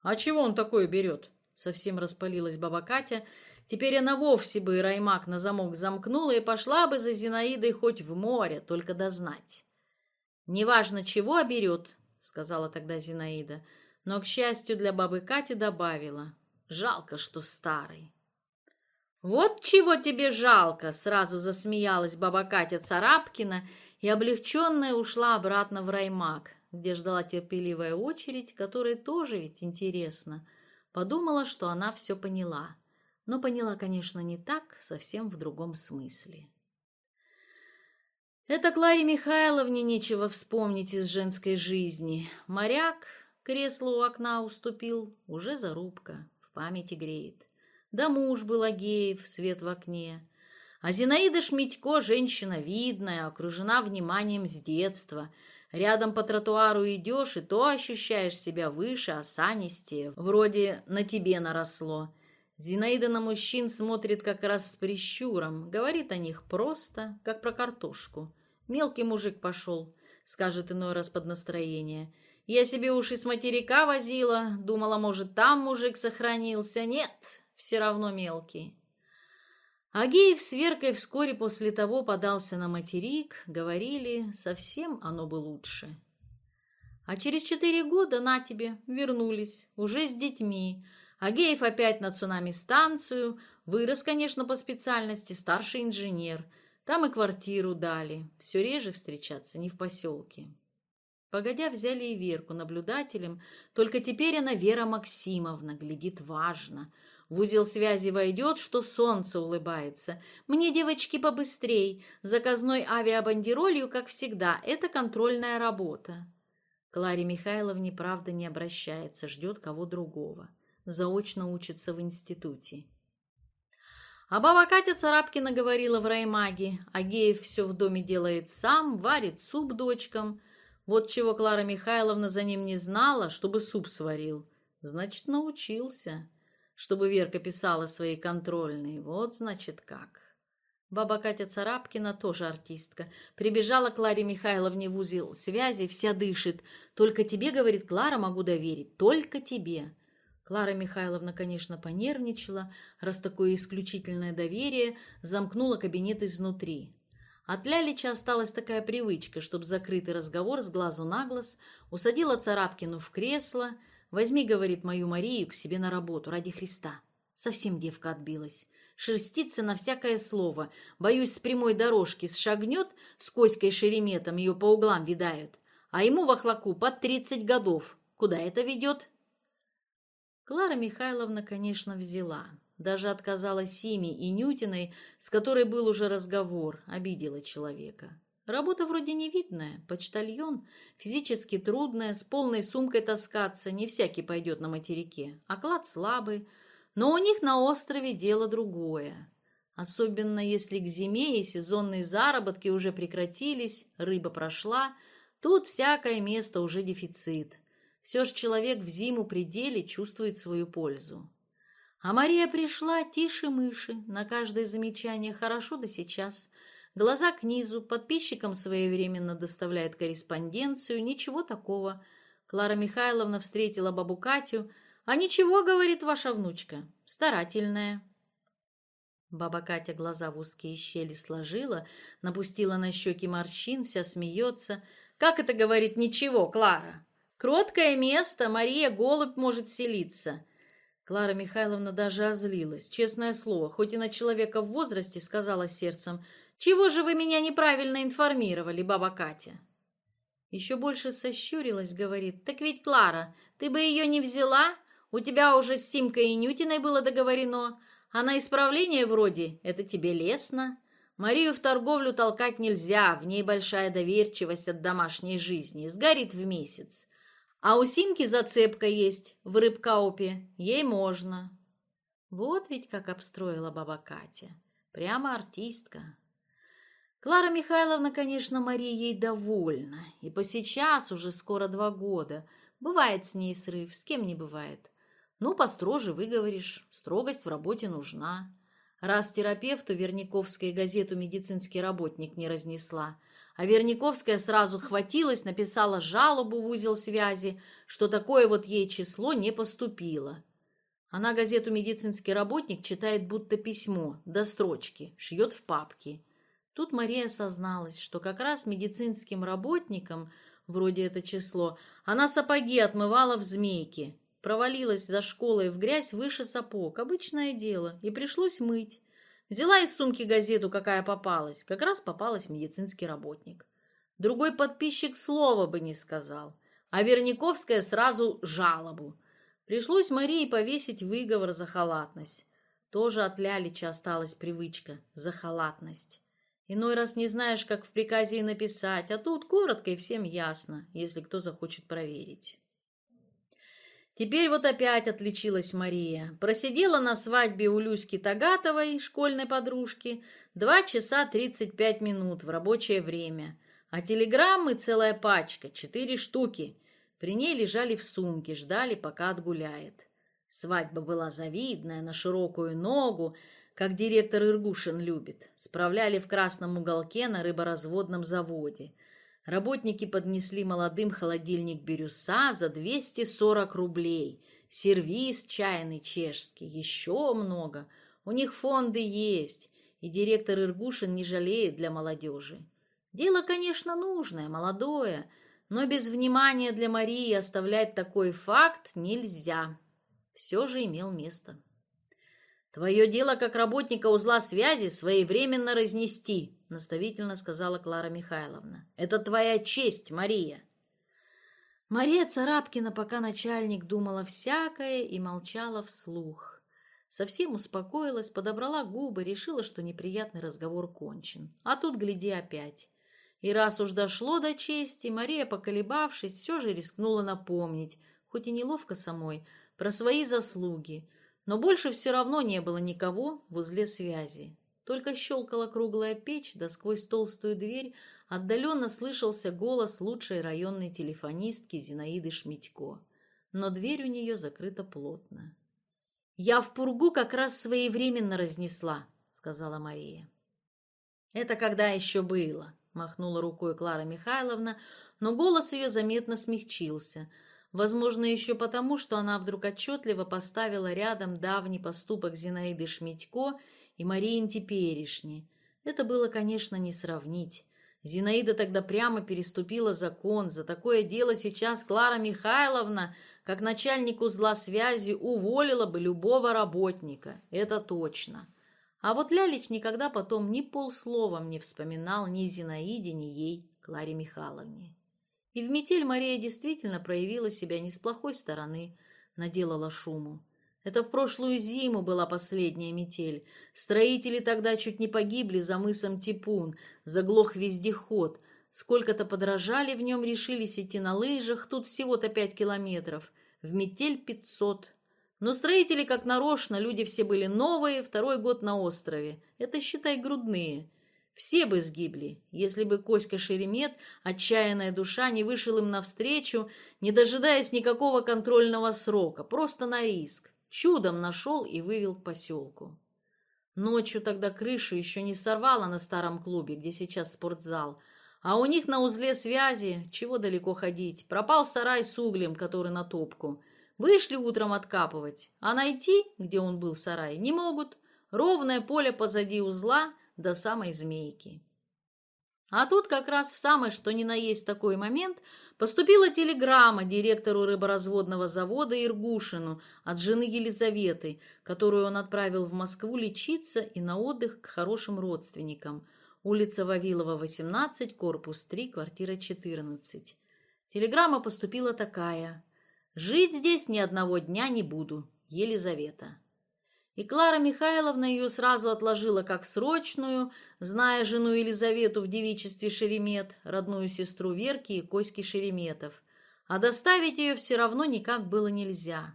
«А чего он такое берет?» — совсем распалилась баба Катя. Теперь она вовсе бы и Раймак на замок замкнула и пошла бы за Зинаидой хоть в море, только дознать. «Неважно, чего берет», — сказала тогда Зинаида, но, к счастью для бабы Кати, добавила. «Жалко, что старый». «Вот чего тебе жалко!» — сразу засмеялась баба Катя Царапкина — и облегченная ушла обратно в раймак, где ждала терпеливая очередь, которой тоже ведь интересно. Подумала, что она все поняла. Но поняла, конечно, не так, совсем в другом смысле. Это Кларе Михайловне нечего вспомнить из женской жизни. Моряк кресло у окна уступил, уже зарубка, в памяти греет. Да муж был Агеев, свет в окне. А Зинаида Шмитько женщина видная, окружена вниманием с детства. Рядом по тротуару идешь, и то ощущаешь себя выше, осанистее, вроде на тебе наросло. Зинаида на мужчин смотрит как раз с прищуром, говорит о них просто, как про картошку. Мелкий мужик пошел, скажет иной раз под настроение. Я себе уши с материка возила, думала, может, там мужик сохранился. Нет, все равно мелкий. Агеев с Веркой вскоре после того подался на материк, говорили, совсем оно бы лучше. А через четыре года на тебе вернулись, уже с детьми, Агеев опять на цунами-станцию, вырос, конечно, по специальности, старший инженер. Там и квартиру дали, все реже встречаться, не в поселке. Погодя, взяли и Верку наблюдателем, только теперь она Вера Максимовна, глядит важно. В узел связи войдет, что солнце улыбается. Мне, девочки, побыстрей. Заказной авиабандеролью, как всегда, это контрольная работа. Кларе Михайловне, правда, не обращается, ждет кого другого заочно учится в институте. А баба Катя Царапкина говорила в раймаге, Агеев все в доме делает сам, варит суп дочкам. Вот чего Клара Михайловна за ним не знала, чтобы суп сварил. Значит, научился. чтобы Верка писала свои контрольные. Вот, значит, как. Баба Катя Царапкина, тоже артистка, прибежала к Ларе Михайловне в узел связи, вся дышит. «Только тебе, — говорит Клара, — могу доверить, только тебе». Клара Михайловна, конечно, понервничала, раз такое исключительное доверие замкнула кабинет изнутри. От Лялича осталась такая привычка, чтобы закрытый разговор с глазу на глаз усадила Царапкину в кресло – Возьми, говорит, мою Марию к себе на работу ради Христа. Совсем девка отбилась. Шерстится на всякое слово. Боюсь, с прямой дорожки сшагнет, с Коськой Шереметом ее по углам видают. А ему в охлаку под тридцать годов. Куда это ведет? Клара Михайловна, конечно, взяла. Даже отказала Симе и Нютиной, с которой был уже разговор, обидела человека. Работа вроде невидная, почтальон, физически трудная, с полной сумкой таскаться, не всякий пойдет на материке, оклад слабый, но у них на острове дело другое. Особенно если к зиме и сезонные заработки уже прекратились, рыба прошла, тут всякое место уже дефицит. Все ж человек в зиму пределе чувствует свою пользу. А Мария пришла тише мыши, на каждое замечание «хорошо до сейчас», глаза к низу, подписчикам своевременно доставляет корреспонденцию, ничего такого. Клара Михайловна встретила бабу Катю, а ничего, говорит ваша внучка, старательная. Баба Катя глаза в узкие щели сложила, напустила на щеки морщин, вся смеется. «Как это, — говорит, — ничего, Клара? Кроткое место, Мария Голубь может селиться. Клара Михайловна даже озлилась. Честное слово, хоть и на человека в возрасте, сказала сердцем, Чего же вы меня неправильно информировали, баба Катя?» Еще больше сощурилась, говорит. «Так ведь, Клара, ты бы ее не взяла? У тебя уже с Симкой и Нютиной было договорено. А на исправление вроде это тебе лестно. Марию в торговлю толкать нельзя, в ней большая доверчивость от домашней жизни. Сгорит в месяц. А у Симки зацепка есть в рыбкаупе. Ей можно». Вот ведь как обстроила баба Катя. Прямо артистка. Клара Михайловна, конечно, Мария ей довольна. И по сейчас уже скоро два года. Бывает с ней срыв, с кем не бывает. Ну, построже выговоришь, строгость в работе нужна. Раз терапевту Верниковская газету «Медицинский работник» не разнесла, а Верниковская сразу хватилась, написала жалобу в узел связи, что такое вот ей число не поступило. Она газету «Медицинский работник» читает будто письмо, до строчки, шьет в папке. Тут Мария осозналась, что как раз медицинским работникам, вроде это число, она сапоги отмывала в змейке. Провалилась за школой в грязь выше сапог, обычное дело, и пришлось мыть. Взяла из сумки газету, какая попалась. Как раз попалась медицинский работник. Другой подписчик слова бы не сказал, а Верниковская сразу жалобу. Пришлось Марии повесить выговор за халатность. Тоже от Лялича осталась привычка – за халатность. Иной раз не знаешь, как в приказе и написать, а тут коротко и всем ясно, если кто захочет проверить. Теперь вот опять отличилась Мария. Просидела на свадьбе у Люськи Тагатовой, школьной подружки, два часа тридцать пять минут в рабочее время. А телеграммы целая как директор Иргушин любит. Справляли в красном уголке на рыборазводном заводе. Работники поднесли молодым холодильник «Бирюса» за 240 рублей. Сервис чайный чешский, еще много. У них фонды есть, и директор Иргушин не жалеет для молодежи. Дело, конечно, нужное, молодое, но без внимания для Марии оставлять такой факт нельзя. Все же имел место. «Твое дело, как работника узла связи, своевременно разнести», — наставительно сказала Клара Михайловна. «Это твоя честь, Мария». Мария Царапкина, пока начальник думала всякое и молчала вслух. Совсем успокоилась, подобрала губы, решила, что неприятный разговор кончен. А тут, гляди, опять. И раз уж дошло до чести, Мария, поколебавшись, все же рискнула напомнить, хоть и неловко самой, про свои заслуги — Но больше все равно не было никого в узле связи. Только щелкала круглая печь, да сквозь толстую дверь отдаленно слышался голос лучшей районной телефонистки Зинаиды Шмитько. Но дверь у нее закрыта плотно. «Я в пургу как раз своевременно разнесла», — сказала Мария. «Это когда еще было», — махнула рукой Клара Михайловна, но голос ее заметно смягчился — Возможно, еще потому, что она вдруг отчетливо поставила рядом давний поступок Зинаиды Шмитько и Марии теперешней. Это было, конечно, не сравнить. Зинаида тогда прямо переступила закон. За такое дело сейчас Клара Михайловна, как начальник узла связи, уволила бы любого работника. Это точно. А вот Лялич никогда потом ни полсловом не вспоминал ни Зинаиде, ни ей, Кларе Михайловне. И в метель Мария действительно проявила себя не с плохой стороны, наделала шуму. Это в прошлую зиму была последняя метель. Строители тогда чуть не погибли за мысом Типун, заглох вездеход. Сколько-то подражали в нем, решились идти на лыжах, тут всего-то пять километров. В метель пятьсот. Но строители как нарочно, люди все были новые, второй год на острове. Это, считай, грудные. Все бы сгибли, если бы Коська Шеремет, отчаянная душа, не вышел им навстречу, не дожидаясь никакого контрольного срока, просто на риск. Чудом нашел и вывел к поселку. Ночью тогда крышу еще не сорвало на старом клубе, где сейчас спортзал, а у них на узле связи, чего далеко ходить, пропал сарай с углем, который на топку. Вышли утром откапывать, а найти, где он был сарай, не могут. до самой змейки. А тут как раз в самый что ни на есть такой момент поступила телеграмма директору рыборазводного завода Иргушину от жены Елизаветы, которую он отправил в Москву лечиться и на отдых к хорошим родственникам. Улица Вавилова, 18, корпус 3, квартира 14. Телеграмма поступила такая. «Жить здесь ни одного дня не буду. Елизавета». И Клара Михайловна ее сразу отложила как срочную, зная жену Елизавету в девичестве Шеремет, родную сестру Верки и Коськи Шереметов. А доставить ее все равно никак было нельзя.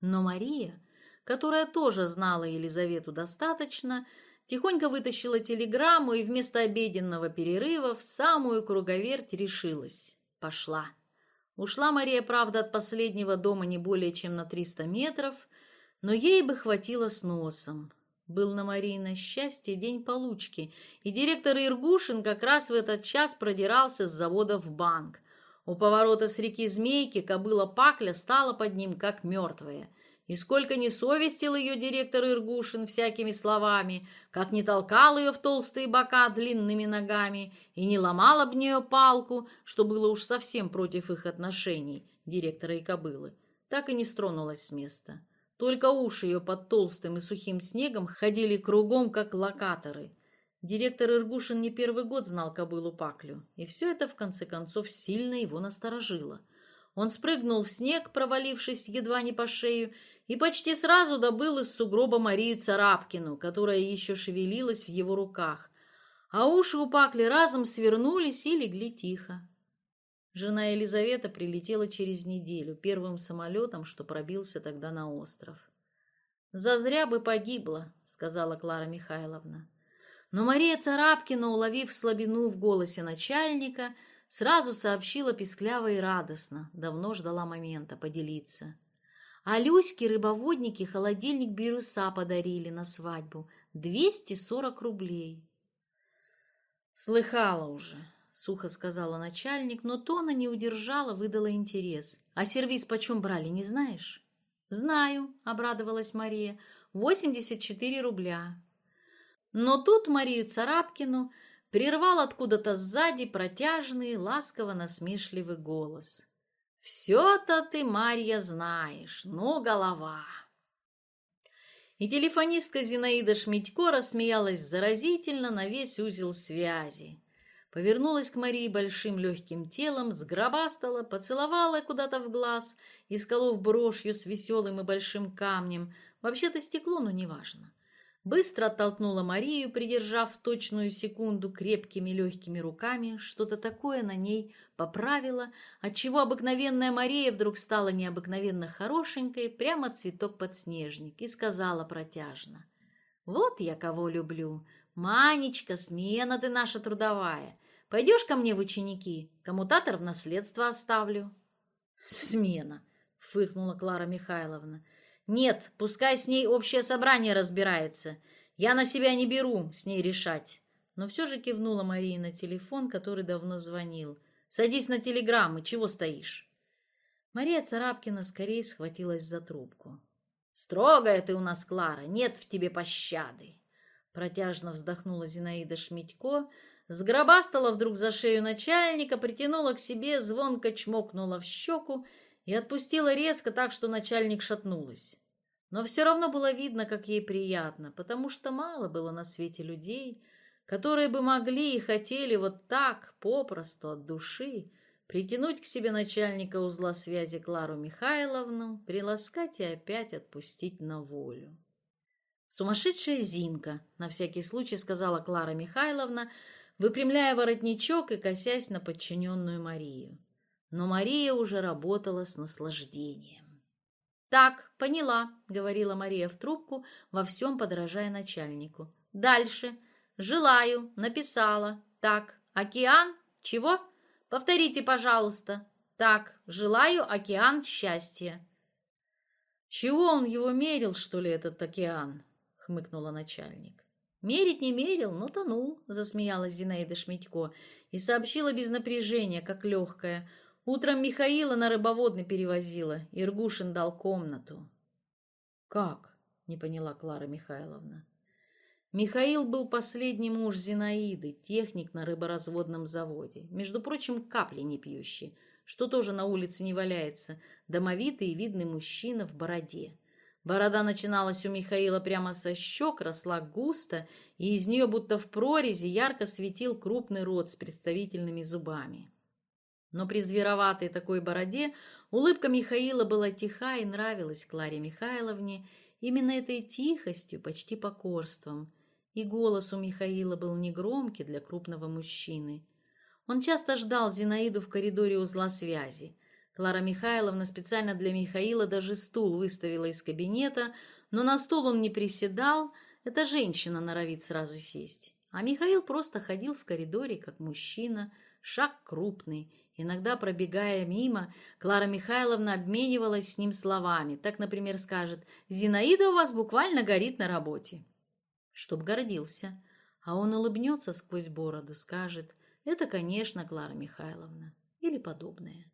Но Мария, которая тоже знала Елизавету достаточно, тихонько вытащила телеграмму и вместо обеденного перерыва в самую круговерть решилась. Пошла. Ушла Мария, правда, от последнего дома Но ей бы хватило с носом. Был на Марии счастье день получки, и директор Иргушин как раз в этот час продирался с завода в банк. У поворота с реки Змейки кобыла Пакля стала под ним как мертвая. И сколько не совестил ее директор Иргушин всякими словами, как не толкал ее в толстые бока длинными ногами и не ломал об нее палку, что было уж совсем против их отношений, директора и кобылы, так и не стронулась с места. Только уши ее под толстым и сухим снегом ходили кругом, как локаторы. Директор Иргушин не первый год знал кобылу Паклю, и все это, в конце концов, сильно его насторожило. Он спрыгнул в снег, провалившись едва не по шею, и почти сразу добыл из сугроба Марию Царапкину, которая еще шевелилась в его руках. А уши у Пакли разом свернулись и легли тихо. Жена Елизавета прилетела через неделю первым самолетом, что пробился тогда на остров. «Зазря бы погибла», — сказала Клара Михайловна. Но Мария Царапкина, уловив слабину в голосе начальника, сразу сообщила пискляво и радостно, давно ждала момента поделиться. А Люське рыбоводники холодильник бирюса подарили на свадьбу. 240 рублей. «Слыхала уже», сухо сказала начальник, но тона не удержала, выдала интерес. «А сервис почем брали, не знаешь?» «Знаю», – обрадовалась Мария, восемьдесят четыре «84 рубля». Но тут Марию Царапкину прервал откуда-то сзади протяжный, ласково-насмешливый голос. «Все-то ты, Марья, знаешь, но голова!» И телефонистка Зинаида Шмитько рассмеялась заразительно на весь узел связи. Повернулась к Марии большим легким телом, сгробастала, поцеловала куда-то в глаз, исколов брошью с веселым и большим камнем. Вообще-то стекло, но неважно быстро оттолкнула Марию, придержав точную секунду крепкими легкими руками, что-то такое на ней поправила, отчего обыкновенная Мария вдруг стала необыкновенно хорошенькой, прямо цветок-подснежник, и сказала протяжно. «Вот я кого люблю! Манечка, смена ты наша трудовая! Пойдешь ко мне в ученики? Коммутатор в наследство оставлю». «Смена!» — фыркнула Клара Михайловна. Нет, пускай с ней общее собрание разбирается. Я на себя не беру с ней решать. Но все же кивнула Мария на телефон, который давно звонил. Садись на телеграммы, чего стоишь? Мария Царапкина скорее схватилась за трубку. «Строгая ты у нас, Клара, нет в тебе пощады!» Протяжно вздохнула Зинаида Шмитько, сгробастала вдруг за шею начальника, притянула к себе, звонко чмокнула в щеку и отпустила резко так, что начальник шатнулась. Но все равно было видно, как ей приятно, потому что мало было на свете людей, которые бы могли и хотели вот так, попросту, от души, притянуть к себе начальника узла связи Клару Михайловну, приласкать и опять отпустить на волю. «Сумасшедшая Зинка», — на всякий случай сказала Клара Михайловна, выпрямляя воротничок и косясь на подчиненную Марию. Но Мария уже работала с наслаждением. «Так, поняла», — говорила Мария в трубку, во всем подражая начальнику. «Дальше. Желаю. Написала. Так. Океан. Чего? Повторите, пожалуйста. Так. Желаю океан счастья». «Чего он его мерил, что ли, этот океан?» — хмыкнула начальник. «Мерить не мерил, но тонул», — засмеялась Зинаида Шмитько и сообщила без напряжения, как легкая — Утром Михаила на рыбоводный перевозила. Иргушин дал комнату. «Как?» — не поняла Клара Михайловна. Михаил был последний муж Зинаиды, техник на рыборазводном заводе. Между прочим, капли не пьющий, что тоже на улице не валяется. Домовитый и видный мужчина в бороде. Борода начиналась у Михаила прямо со щек, росла густо, и из нее будто в прорези ярко светил крупный рот с представительными зубами. Но при звероватой такой бороде улыбка Михаила была тиха и нравилась Кларе Михайловне именно этой тихостью, почти покорством. И голос у Михаила был негромкий для крупного мужчины. Он часто ждал Зинаиду в коридоре узла связи. Клара Михайловна специально для Михаила даже стул выставила из кабинета, но на стул он не приседал, эта женщина норовит сразу сесть. А Михаил просто ходил в коридоре, как мужчина, шаг крупный. Иногда, пробегая мимо, Клара Михайловна обменивалась с ним словами. Так, например, скажет «Зинаида у вас буквально горит на работе». Чтоб гордился. А он улыбнется сквозь бороду, скажет «Это, конечно, Клара Михайловна» или подобное.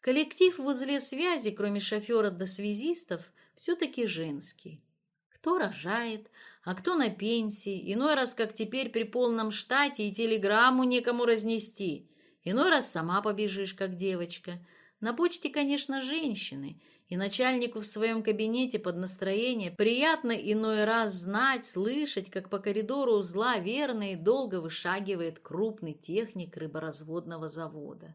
Коллектив возле связи, кроме шофера до связистов, все-таки женский. Кто рожает, а кто на пенсии, иной раз, как теперь, при полном штате и телеграмму некому разнести, иной раз сама побежишь, как девочка. На почте, конечно, женщины, и начальнику в своем кабинете под настроение приятно иной раз знать, слышать, как по коридору узла верно и долго вышагивает крупный техник рыборазводного завода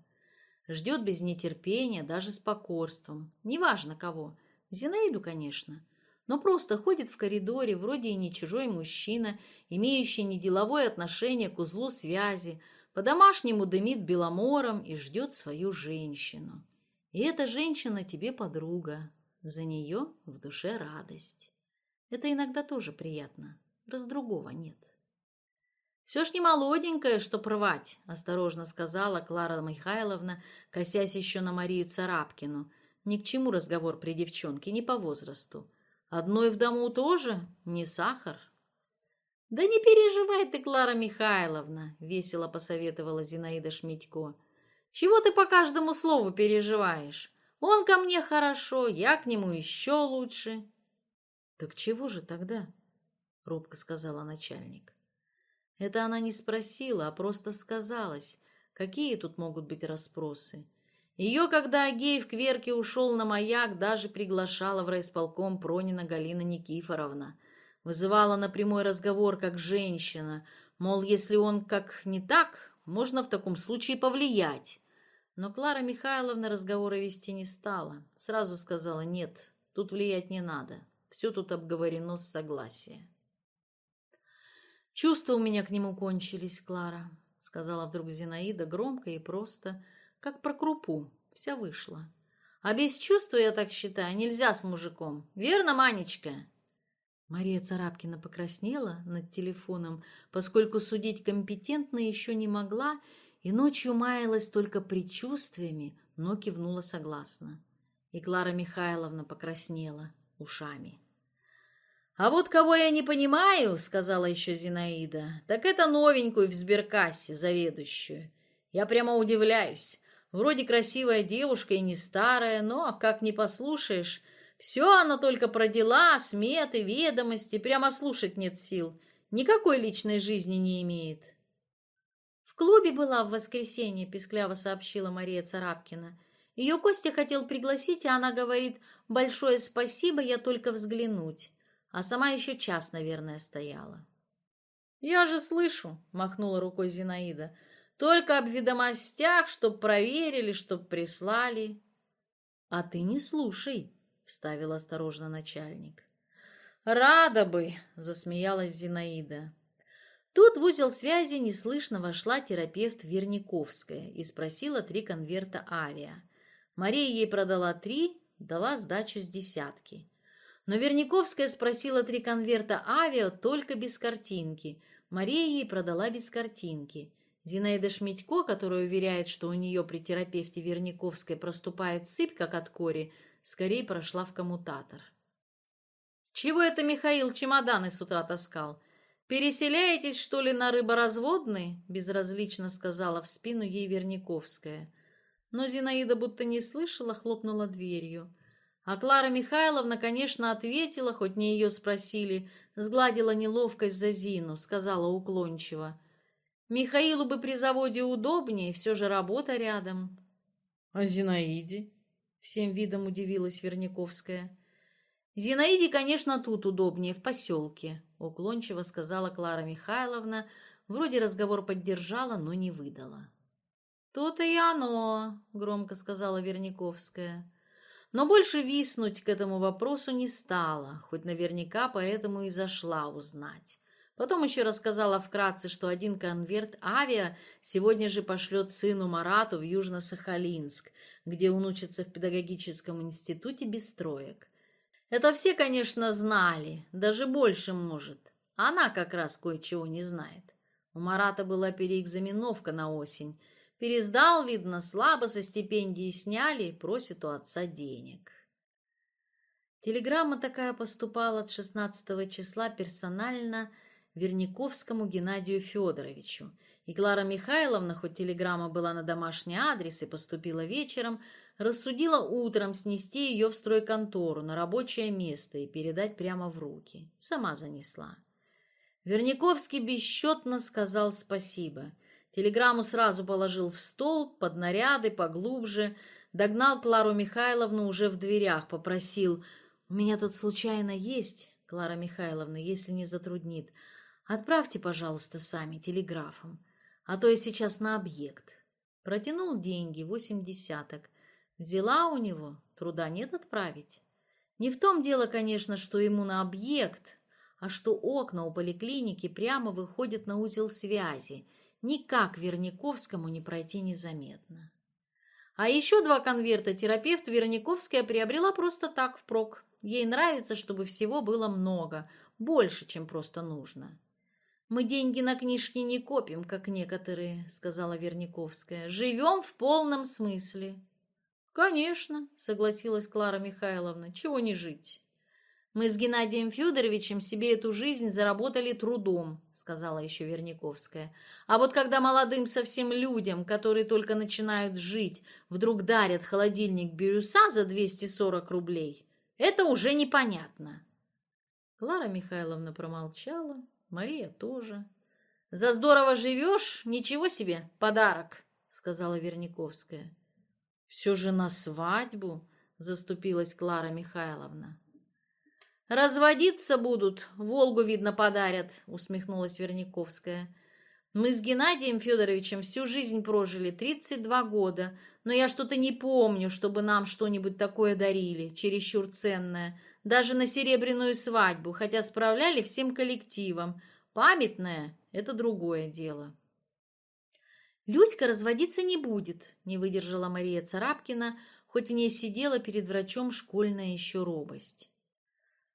ждет без нетерпения, даже с покорством. Неважно кого. Зинаиду, конечно. Но просто ходит в коридоре, вроде и не чужой мужчина, имеющий неделовое отношение к узлу связи, по-домашнему дымит беломором и ждет свою женщину. И эта женщина тебе подруга. За нее в душе радость. Это иногда тоже приятно. Раз другого нет. «Все ж не молоденькая, что рвать», — осторожно сказала Клара Михайловна, косясь еще на Марию Царапкину. «Ни к чему разговор при девчонке, не по возрасту. Одной в дому тоже не сахар». «Да не переживай ты, Клара Михайловна», — весело посоветовала Зинаида Шмидько. «Чего ты по каждому слову переживаешь? Он ко мне хорошо, я к нему еще лучше». «Так чего же тогда?» — робко сказала начальник. Это она не спросила, а просто сказалась. Какие тут могут быть расспросы? Ее, когда Агей в Кверке ушел на маяк, даже приглашала в райсполком Пронина Галина Никифоровна. Вызывала на прямой разговор как женщина, мол, если он как не так, можно в таком случае повлиять. Но Клара Михайловна разговора вести не стала. Сразу сказала «нет, тут влиять не надо, все тут обговорено с согласия». «Чувства у меня к нему кончились, Клара», — сказала вдруг Зинаида громко и просто, как про крупу, вся вышла. «А без чувства, я так считаю, нельзя с мужиком. Верно, Манечка?» Мария Царапкина покраснела над телефоном, поскольку судить компетентно еще не могла и ночью маялась только предчувствиями, но кивнула согласно. И Клара Михайловна покраснела ушами. «А вот кого я не понимаю, — сказала еще Зинаида, — так это новенькую в сберкассе, заведующую. Я прямо удивляюсь. Вроде красивая девушка и не старая, но, как не послушаешь, все она только про дела, сметы, ведомости, прямо слушать нет сил. Никакой личной жизни не имеет». «В клубе была в воскресенье», — пискляво сообщила Мария Царапкина. Ее Костя хотел пригласить, и она говорит, «Большое спасибо, я только взглянуть» а сама еще час, наверное, стояла. «Я же слышу», — махнула рукой Зинаида, «только об ведомостях, чтоб проверили, чтоб прислали». «А ты не слушай», — вставил осторожно начальник. «Рада бы», — засмеялась Зинаида. Тут в узел связи неслышно вошла терапевт Верниковская и спросила три конверта авиа. Мария ей продала три, дала сдачу с десятки. Но Верниковская спросила три конверта авиа только без картинки. Мария ей продала без картинки. Зинаида Шмидько, которая уверяет, что у нее при терапевте Верниковской проступает сыпь, как от кори, скорее прошла в коммутатор. «Чего это Михаил чемоданы с утра таскал? Переселяетесь, что ли, на рыборазводный?» безразлично сказала в спину ей Верниковская. Но Зинаида будто не слышала, хлопнула дверью. А Клара Михайловна, конечно, ответила, хоть не ее спросили, сгладила неловкость за Зину, сказала уклончиво. «Михаилу бы при заводе удобнее, все же работа рядом». «А Зинаиде?» — всем видом удивилась Верняковская. «Зинаиде, конечно, тут удобнее, в поселке», — уклончиво сказала Клара Михайловна. Вроде разговор поддержала, но не выдала. «То-то и оно», — громко сказала Верняковская. Но больше виснуть к этому вопросу не стала, хоть наверняка поэтому и зашла узнать. Потом еще рассказала вкратце, что один конверт авиа сегодня же пошлет сыну Марату в Южно-Сахалинск, где он учится в педагогическом институте без строек. Это все, конечно, знали, даже больше может. Она как раз кое-чего не знает. У Марата была переэкзаменовка на осень – Пересдал, видно, слабо со стипендии сняли, просит у отца денег. Телеграмма такая поступала от 16 числа персонально Верниковскому Геннадию Федоровичу. И Клара Михайловна, хоть телеграмма была на домашний адрес и поступила вечером, рассудила утром снести ее в стройконтору на рабочее место и передать прямо в руки. Сама занесла. Верниковский бесчетно сказал спасибо – Телеграмму сразу положил в стол, под наряды, поглубже. Догнал Клару Михайловну уже в дверях, попросил. «У меня тут случайно есть, Клара Михайловна, если не затруднит. Отправьте, пожалуйста, сами телеграфом, а то я сейчас на объект». Протянул деньги, восемь десяток. Взяла у него, труда нет отправить. Не в том дело, конечно, что ему на объект, а что окна у поликлиники прямо выходят на узел связи – никак Верниковскому не пройти незаметно. А еще два конверта терапевт Верниковская приобрела просто так впрок. Ей нравится, чтобы всего было много, больше, чем просто нужно. «Мы деньги на книжки не копим, как некоторые», — сказала Верниковская. «Живем в полном смысле». «Конечно», — согласилась Клара Михайловна, — «чего не жить». «Мы с Геннадием Федоровичем себе эту жизнь заработали трудом», — сказала еще Верниковская. «А вот когда молодым совсем людям, которые только начинают жить, вдруг дарят холодильник Бирюса за 240 рублей, это уже непонятно». Клара Михайловна промолчала, Мария тоже. «За здорово живешь? Ничего себе, подарок!» — сказала Верниковская. «Все же на свадьбу!» — заступилась Клара Михайловна. «Разводиться будут, Волгу, видно, подарят», — усмехнулась Верниковская. «Мы с Геннадием Федоровичем всю жизнь прожили, 32 года, но я что-то не помню, чтобы нам что-нибудь такое дарили, чересчур ценное, даже на серебряную свадьбу, хотя справляли всем коллективом. Памятное – это другое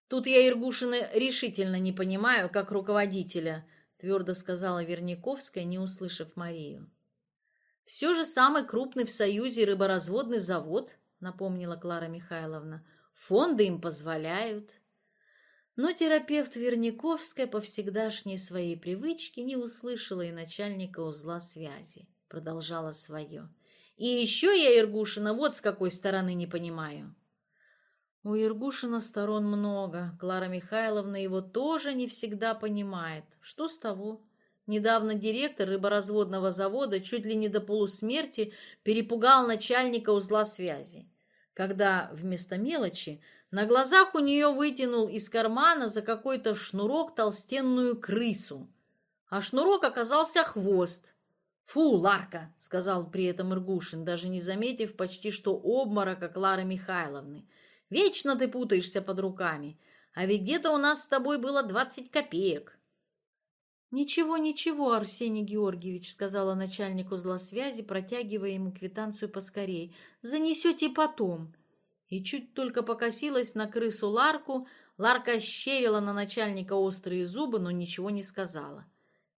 дело. «Люська разводиться не будет», – не выдержала Мария Царапкина, хоть в ней сидела перед врачом школьная еще робость. «Тут я Иргушина решительно не понимаю, как руководителя», – твердо сказала Верняковская, не услышав Марию. «Все же самый крупный в Союзе рыборазводный завод», – напомнила Клара Михайловна – Фонды им позволяют. Но терапевт Верняковская по всегдашней своей привычке не услышала и начальника узла связи. Продолжала свое. И еще я Иргушина вот с какой стороны не понимаю. У Иргушина сторон много. Клара Михайловна его тоже не всегда понимает. Что с того? Недавно директор рыборазводного завода чуть ли не до полусмерти перепугал начальника узла связи когда вместо мелочи на глазах у нее вытянул из кармана за какой-то шнурок толстенную крысу. А шнурок оказался хвост. «Фу, Ларка!» — сказал при этом Иргушин, даже не заметив почти что обморока Клары Михайловны. «Вечно ты путаешься под руками, а ведь где-то у нас с тобой было двадцать копеек». «Ничего, ничего, Арсений Георгиевич», — сказала начальнику злосвязи, протягивая ему квитанцию поскорей. «Занесете потом». И чуть только покосилась на крысу Ларку, Ларка ощерила на начальника острые зубы, но ничего не сказала.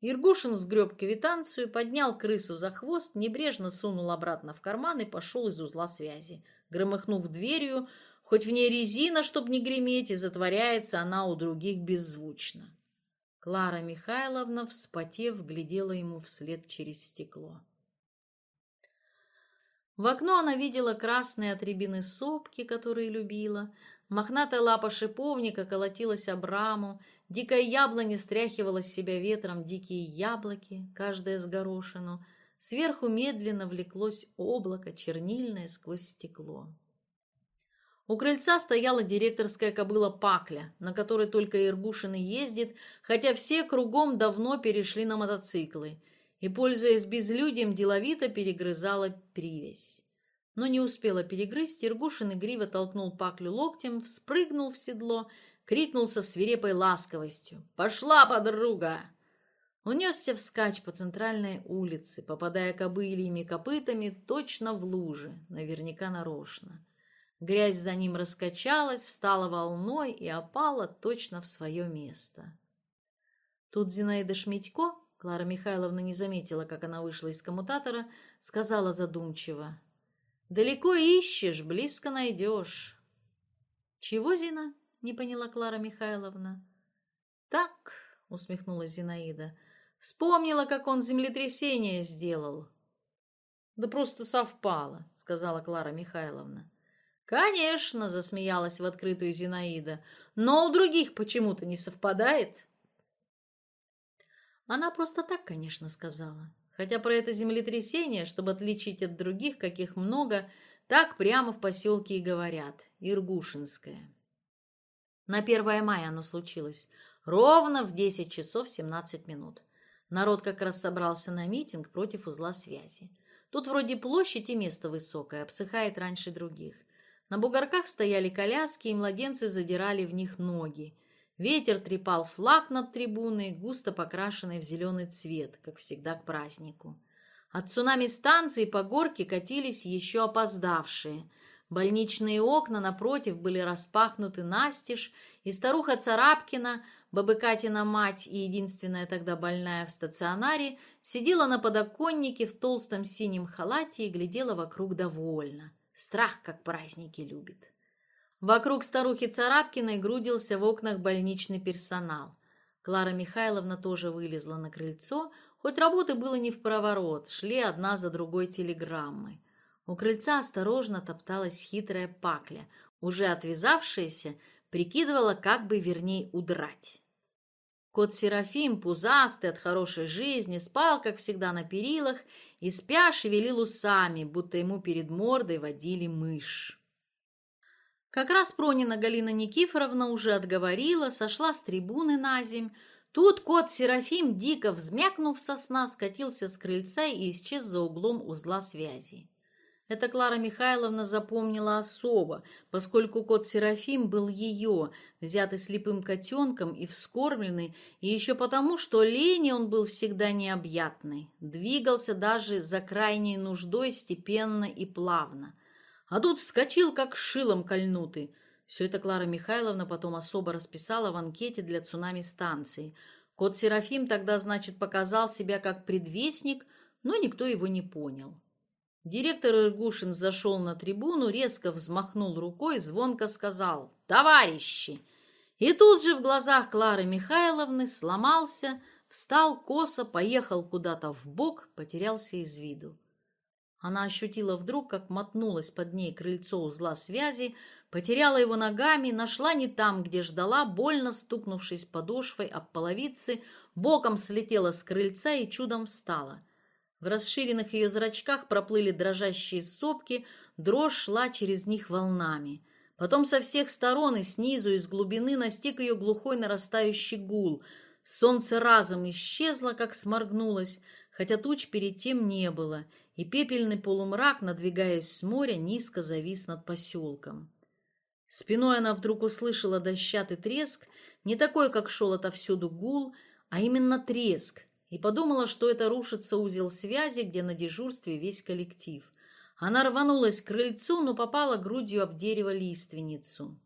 Иргушин сгреб квитанцию, поднял крысу за хвост, небрежно сунул обратно в карман и пошел из узла связи. Громыхнув дверью, хоть в ней резина, чтоб не греметь, и затворяется она у других беззвучно. Клара Михайловна, вспотев, глядела ему вслед через стекло. В окно она видела красные от рябины сопки, которые любила, мохнатая лапа шиповника колотилась об раму, дикая яблоня стряхивала с себя ветром дикие яблоки, каждая с горошину, сверху медленно влеклось облако, чернильное сквозь стекло. У У Укрыльца стояла директорская кобыла Пакля, на которой только Иргушины ездит, хотя все кругом давно перешли на мотоциклы, и, пользуясь безлюдьем, деловито перегрызала привязь. Но не успела перегрызть, Иргушин игриво толкнул Паклю локтем, вспрыгнул в седло, крикнул со свирепой ласковостью «Пошла, подруга!» Унесся вскачь по центральной улице, попадая кобыльями копытами точно в лужи, наверняка нарочно – Грязь за ним раскачалась, встала волной и опала точно в свое место. Тут Зинаида Шмитько, Клара Михайловна не заметила, как она вышла из коммутатора, сказала задумчиво. «Далеко ищешь, близко найдешь». «Чего, Зина?» — не поняла Клара Михайловна. «Так», — усмехнулась Зинаида, — «вспомнила, как он землетрясение сделал». «Да просто совпало», — сказала Клара Михайловна. «Конечно!» — засмеялась в открытую Зинаида. «Но у других почему-то не совпадает!» Она просто так, конечно, сказала. Хотя про это землетрясение, чтобы отличить от других, каких много, так прямо в поселке и говорят. Иргушинское. На 1 мая оно случилось. Ровно в 10 часов 17 минут. Народ как раз собрался на митинг против узла связи. Тут вроде площадь и место высокое, обсыхает а раньше других. На бугорках стояли коляски, и младенцы задирали в них ноги. Ветер трепал флаг над трибуной, густо покрашенный в зеленый цвет, как всегда к празднику. От цунами станции по горке катились еще опоздавшие. Больничные окна напротив были распахнуты настежь, и старуха Царапкина, бабы Катина мать и единственная тогда больная в стационаре, сидела на подоконнике в толстом синем халате и глядела вокруг довольно. страх, как праздники, любит. Вокруг старухи Царапкиной грудился в окнах больничный персонал. Клара Михайловна тоже вылезла на крыльцо, хоть работы было не в проворот, шли одна за другой телеграммы. У крыльца осторожно топталась хитрая пакля, уже отвязавшаяся, прикидывала, как бы верней удрать. Кот Серафим, пузастый от хорошей жизни, спал, как всегда, на перилах и, спя, шевелил усами, будто ему перед мордой водили мышь. Как раз Пронина Галина Никифоровна уже отговорила, сошла с трибуны на земь. Тут кот Серафим, дико взмякнув со сна, скатился с крыльца и Эта Михайловна запомнила особо, поскольку кот Серафим был ее, взятый слепым котенком и вскормленный, и еще потому, что лени он был всегда необъятный, двигался даже за крайней нуждой степенно и плавно. А тут вскочил, как шилом кольнутый. Все это Клара Михайловна потом особо расписала в анкете для цунами-станции. Кот Серафим тогда, значит, показал себя как предвестник, но никто его не понял. Директор Иргушин зашел на трибуну, резко взмахнул рукой, звонко сказал «Товарищи!» И тут же в глазах Клары Михайловны сломался, встал косо, поехал куда-то в бок, потерялся из виду. Она ощутила вдруг, как мотнулась под ней крыльцо узла связи, потеряла его ногами, нашла не там, где ждала, больно стукнувшись подошвой об половицы, боком слетела с крыльца и чудом встала – в расширенных ее зрачках проплыли дрожащие сопки, дрожь шла через них волнами. Потом со всех сторон и снизу, из глубины настиг ее глухой нарастающий гул. Солнце разом исчезло, как сморгнулось, хотя туч перед тем не было, и пепельный полумрак, надвигаясь с моря, низко завис над поселком. Спиной она вдруг услышала дощатый треск, не такой, как шел отовсюду гул, а именно треск, и подумала, что это рушится узел связи, где на дежурстве весь коллектив. Она рванулась к крыльцу, но попала грудью об дерево лиственницу.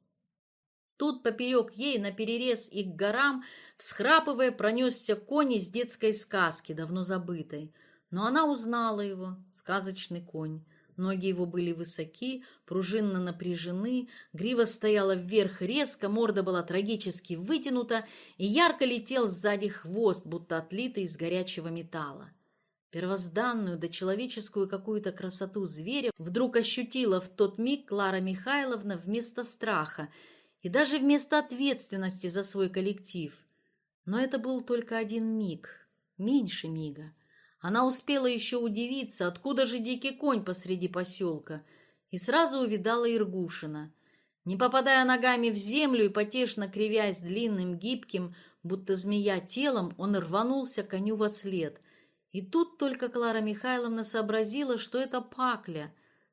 Тут поперек ей, наперерез и к горам, всхрапывая, пронесся конь из детской сказки, давно забытой. Но она узнала его, сказочный конь. Ноги его были высоки, пружинно напряжены, грива стояла вверх резко, морда была трагически вытянута, и ярко летел сзади хвост, будто отлитый из горячего металла. Первозданную, дочеловеческую какую-то красоту зверя вдруг ощутила в тот миг Клара Михайловна вместо страха и даже вместо ответственности за свой коллектив. Но это был только один миг, меньше мига – она успела еще удивиться, откуда же дикий конь посреди поселка, и сразу увидала Иргушина. Не попадая ногами в землю и потешно кривясь длинным, гибким, будто змея телом, он рванулся коню во след. И тут только Клара Михайловна сообразила, что это пакля.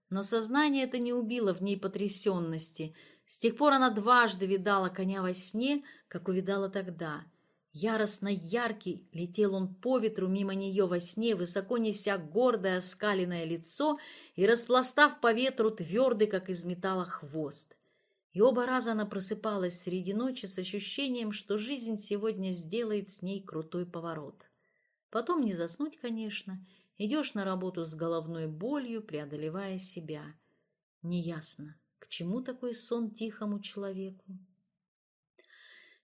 Но сознание это не убило в ней потрясенности. С тех пор она дважды видала коня во сне, как увидала тогда – Яростно яркий летел он по ветру мимо нее во сне, высоко неся гордое оскаленное лицо и распластав по ветру твердый, как из металла, хвост. И оба раза она просыпалась среди ночи с ощущением, что жизнь сегодня сделает с ней крутой поворот. Потом не заснуть, конечно, идешь на работу с головной болью, преодолевая себя. Неясно, к чему такой сон тихому человеку?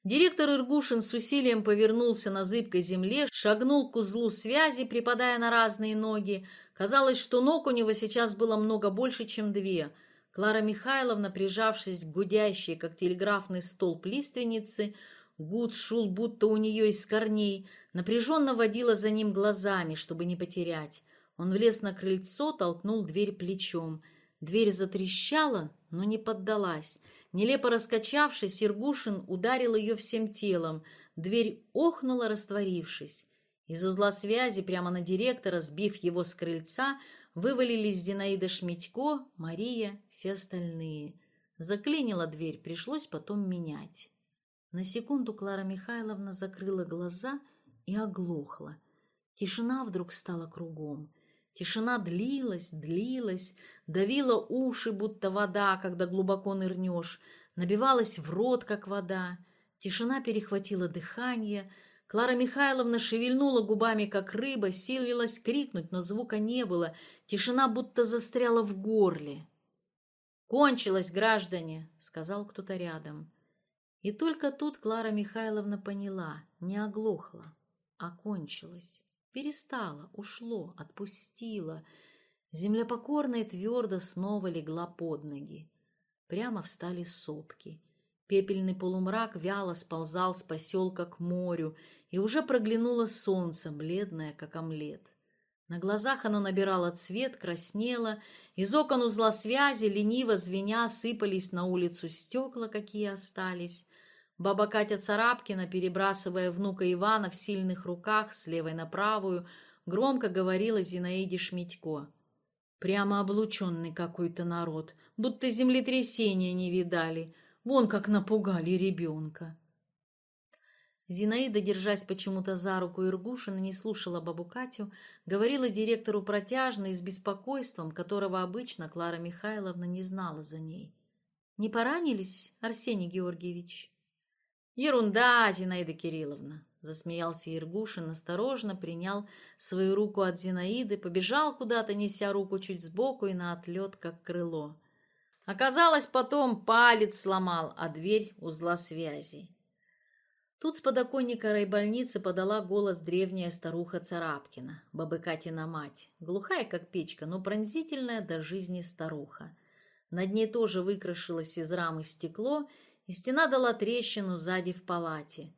Директор Иргушин с усилием повернулся на зыбкой земле, шагнул к узлу связи, припадая на разные ноги. Казалось, что ног у него сейчас было много больше, чем две. Клара Михайловна, прижавшись к гудящей, как телеграфный столб лиственницы, гуд шул будто у нее из корней, напряженно водила за ним глазами, чтобы не потерять. Он влез на крыльцо, толкнул дверь плечом. Дверь затрещала, но не поддалась. Нелепо раскачавшись, Иргушин ударил ее всем телом. Дверь охнула, растворившись. Из узла связи прямо на директора, сбив его с крыльца, вывалились Зинаида Шмитько, Мария, все остальные. Заклинила дверь, пришлось потом менять. На секунду Клара Михайловна закрыла глаза и оглохла. Тишина вдруг стала кругом. Тишина длилась, длилась, давила уши, будто вода, когда глубоко нырнешь, набивалась в рот, как вода. Тишина перехватила дыхание. Клара Михайловна шевельнула губами, как рыба, силилась крикнуть, но звука не было. Тишина будто застряла в горле. «Кончилось, граждане!» — сказал кто-то рядом. И только тут Клара Михайловна поняла, не оглохла, а кончилась перестало, ушло, отпустило. Земля покорно и твердо снова легла под ноги. Прямо встали сопки. Пепельный полумрак вяло сползал с поселка к морю, и уже проглянуло солнце, бледное, как омлет. На глазах оно набирало цвет, краснело, из окон узла связи, лениво звеня, сыпались на улицу стекла, какие остались. Баба Катя Царапкина, перебрасывая внука Ивана в сильных руках с левой на правую, громко говорила Зинаиде Шмитько. Прямо облученный какой-то народ, будто землетрясения не видали. Вон как напугали ребенка. Зинаида, держась почему-то за руку Иргушина, не слушала бабу Катю, говорила директору протяжно и с беспокойством, которого обычно Клара Михайловна не знала за ней. «Не поранились, Арсений Георгиевич?» «Ерунда, Зинаида Кирилловна!» Засмеялся Иргушин, осторожно принял свою руку от Зинаиды, побежал куда-то, неся руку чуть сбоку и на отлет, как крыло. Оказалось, потом палец сломал, а дверь узла связи. Тут с подоконника райбольницы подала голос древняя старуха Царапкина, бабы Катина мать, глухая, как печка, но пронзительная до жизни старуха. Над ней тоже выкрашилось из рамы стекло, и И Стена дала трещину сзади в палате.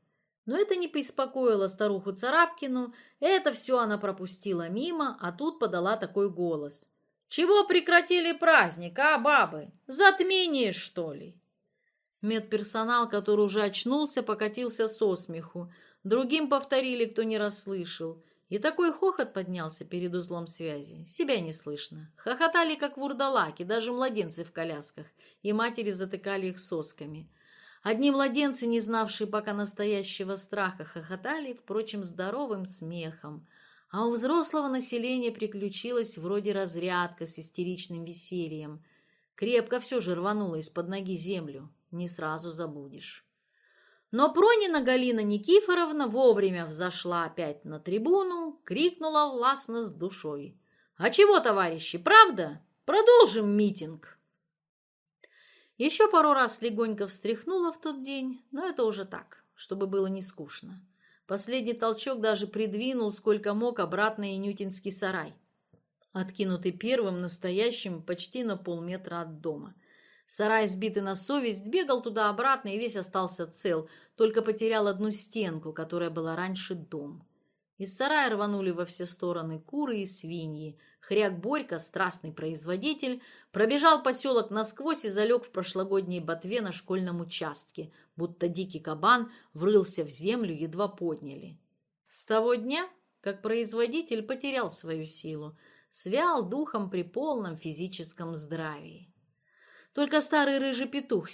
Но это не беспокоило старуху Царапкину, это все она пропустила мимо, а тут подала такой голос. «Чего прекратили праздник, а, бабы? Затмение, что ли?» Медперсонал, который уже очнулся, покатился со смеху. Другим повторили, кто не расслышал. И такой хохот поднялся перед узлом связи. Себя не слышно. Хохотали, как вурдалаки, даже младенцы в колясках. И матери затыкали их сосками. Одни младенцы, не знавшие пока настоящего страха, хохотали, впрочем, здоровым смехом. А у взрослого населения приключилась вроде разрядка с истеричным весельем. Крепко все же рвануло из-под ноги землю, не сразу забудешь. Но Пронина Галина Никифоровна вовремя взошла опять на трибуну, крикнула властно с душой. «А чего, товарищи, правда? Продолжим митинг!» Еще пару раз легонько встряхнула в тот день, но это уже так, чтобы было не скучно. Последний толчок даже придвинул, сколько мог, обратно и Нютинский сарай, откинутый первым настоящим почти на полметра от дома – Сарай, сбитый на совесть, бегал туда-обратно и весь остался цел, только потерял одну стенку, которая была раньше дом. Из сарая рванули во все стороны куры и свиньи. Хряк Борька, страстный производитель, пробежал поселок насквозь и залег в прошлогодней ботве на школьном участке, будто дикий кабан врылся в землю, едва подняли. С того дня, как производитель потерял свою силу, свял духом при полном физическом здравии. Только старый рыжий петух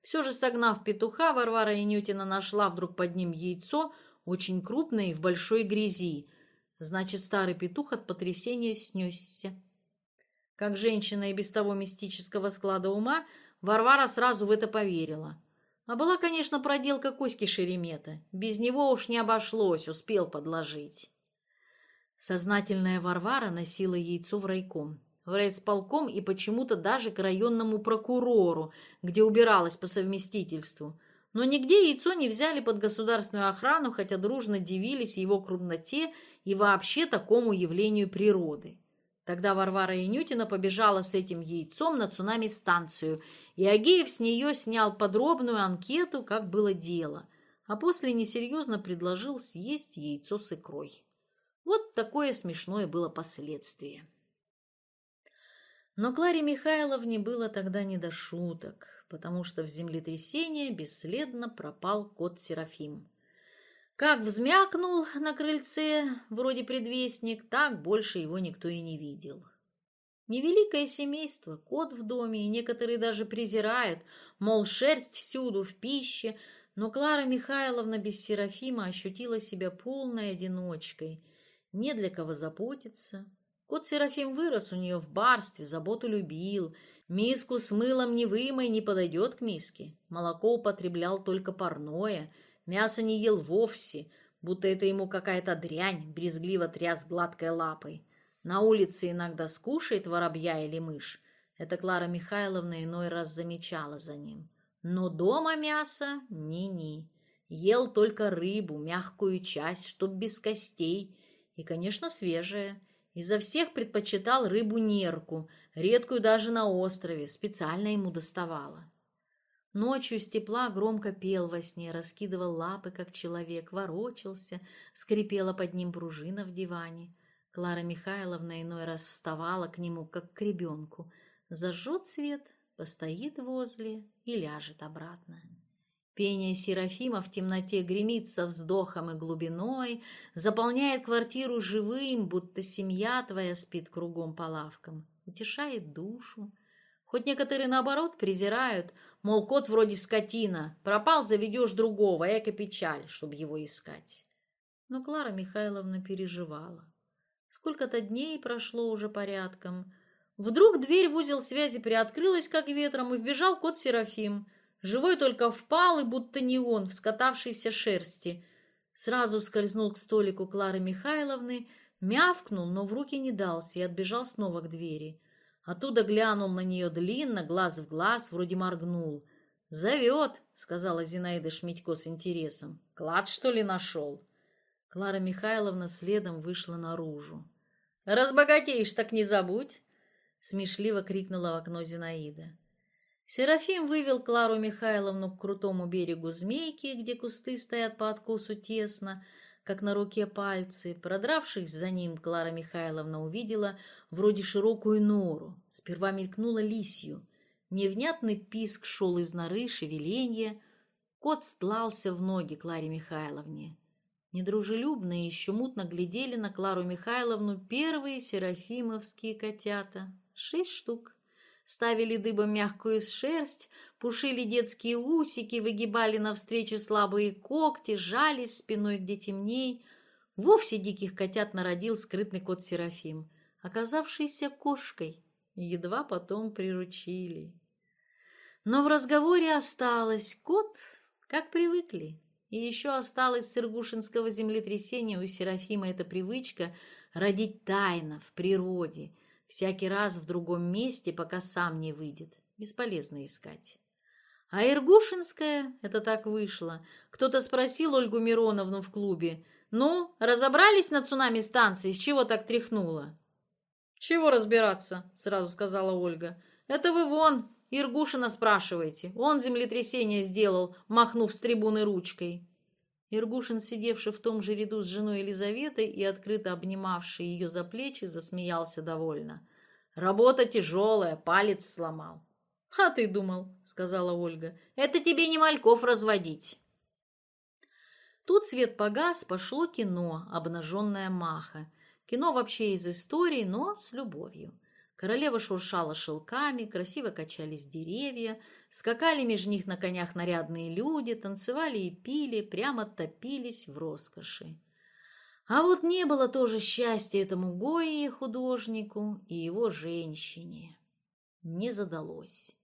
сидел в сарае сиднем на Несушкином месте и ворочал налитыми глазами, даже клюнул в палец Варвару Инютину, Симкину мать и свою же хозяйку. Все же согнав петуха, Варвара Инютина нашла вдруг под ним яйцо, очень крупное и в большой грязи. Значит, старый петух от потрясения снесся. Как женщина и без того мистического склада ума, Варвара сразу в это поверила – а была, конечно, проделка Коськи Шеремета. Без него уж не обошлось, успел подложить. Сознательная Варвара носила яйцо в райком. В райсполком и почему-то даже к районному прокурору, где убиралась по совместительству. Но нигде яйцо не взяли под государственную охрану, хотя дружно дивились его крупноте и вообще такому явлению природы. Тогда Варвара Янютина побежала с этим яйцом на цунами-станцию, и Агеев с нее снял подробную анкету, как было дело, а после несерьезно предложил съесть яйцо с икрой. Вот такое смешное было последствие. Но Кларе Михайловне было тогда не до шуток, потому что в землетрясение бесследно пропал кот Серафим. Как взмякнул на крыльце, вроде предвестник, так больше его никто и не видел. Невеликое семейство, кот в доме, и некоторые даже презирают, мол, шерсть всюду, в пище, но Клара Михайловна без Серафима ощутила себя полной одиночкой. Не для кого заботиться. Кот Серафим вырос у нее в барстве, заботу любил. Миску с мылом не вымой, не подойдет к миске. Молоко употреблял только парное – Мясо не ел вовсе, будто это ему какая-то дрянь, брезгливо тряс гладкой лапой. На улице иногда скушает воробья или мышь. Это Клара Михайловна иной раз замечала за ним. Но дома мясо ни-ни. Ел только рыбу, мягкую часть, чтоб без костей. И, конечно, свежая. Изо всех предпочитал рыбу-нерку, редкую даже на острове, специально ему доставала. Ночью с тепла громко пел во сне, раскидывал лапы, как человек, ворочался, скрипела под ним пружина в диване. Клара Михайловна иной раз вставала к нему, как к ребенку. Зажжет свет, постоит возле и ляжет обратно. Пение Серафима в темноте гремится вздохом и глубиной, заполняет квартиру живым, будто семья твоя спит кругом по лавкам, утешает душу. Хоть некоторые, наоборот, презирают, мол, кот вроде скотина, пропал, заведешь другого, эко печаль, чтобы его искать. Но Клара Михайловна переживала. Сколько-то дней прошло уже порядком. Вдруг дверь в узел связи приоткрылась, как ветром, и вбежал кот Серафим – Живой только впал и будто не он, в скотавшейся шерсти. Сразу скользнул к столику Клары Михайловны, мявкнул, но в руки не дался и отбежал снова к двери. Оттуда глянул на нее длинно, глаз в глаз, вроде моргнул. «Зовет», — сказала Зинаида Шмитько с интересом. «Клад, что ли, нашел?» Клара Михайловна следом вышла наружу. «Разбогатеешь, так не забудь!» — смешливо крикнула в окно Зинаида. Серафим вывел Клару Михайловну к крутому берегу Змейки, где кусты стоят по откосу тесно, как на руке пальцы. Продравшись за ним, Клара Михайловна увидела вроде широкую нору. Сперва мелькнула лисью. Невнятный писк шел из норы, шевеленье. Кот стлался в ноги Кларе Михайловне. Недружелюбные еще мутно глядели на Клару Михайловну первые серафимовские котята. Шесть штук ставили дыбом мягкую шерсть, пушили детские усики, выгибали навстречу слабые когти, жались спиной где темней. Вовсе диких котят народил скрытный кот Серафим, оказавшийся кошкой, едва потом приручили. Но в разговоре осталось кот, как привыкли. И еще осталось с Иргушинского землетрясения у Серафима эта привычка родить тайно в природе – Всякий раз в другом месте, пока сам не выйдет. Бесполезно искать. А Иргушинская, это так вышло, кто-то спросил Ольгу Мироновну в клубе, «Ну, разобрались на цунами станции, с чего так тряхнуло?» «Чего разбираться?» – сразу сказала Ольга. «Это вы вон, Иргушина спрашиваете. Он землетрясение сделал, махнув с трибуны ручкой». Иргушин, сидевший в том же ряду с женой Елизаветой и открыто обнимавший ее за плечи, засмеялся довольно. «Работа тяжелая, палец сломал». «А ты думал», — сказала Ольга, — «это тебе не мальков разводить». Тут свет погас, пошло кино «Обнаженная маха». Кино вообще из истории, но с любовью. Королева шуршала шелками, красиво качались деревья, скакали между них на конях нарядные люди, танцевали и пили, прямо топились в роскоши. А вот не было тоже счастья этому Гои художнику и его женщине. Не задалось.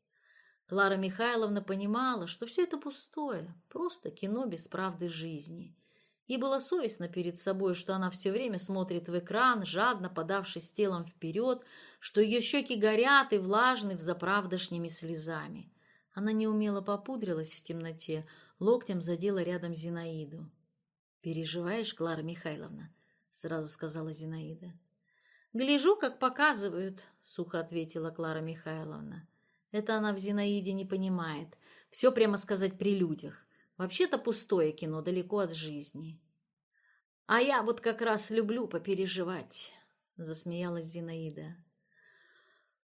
Клара Михайловна понимала, что все это пустое, просто кино без правды жизни – и было совестно перед собой, что она все время смотрит в экран, жадно подавшись телом вперед, что ее щеки горят и влажны в заправдошними слезами. Она неумело попудрилась в темноте, локтем задела рядом Зинаиду. «Переживаешь, Клара Михайловна?» — сразу сказала Зинаида. «Гляжу, как показывают», — сухо ответила Клара Михайловна. «Это она в Зинаиде не понимает. Все, прямо сказать, при людях. Вообще-то пустое кино, далеко от жизни. «А я вот как раз люблю попереживать», — засмеялась Зинаида.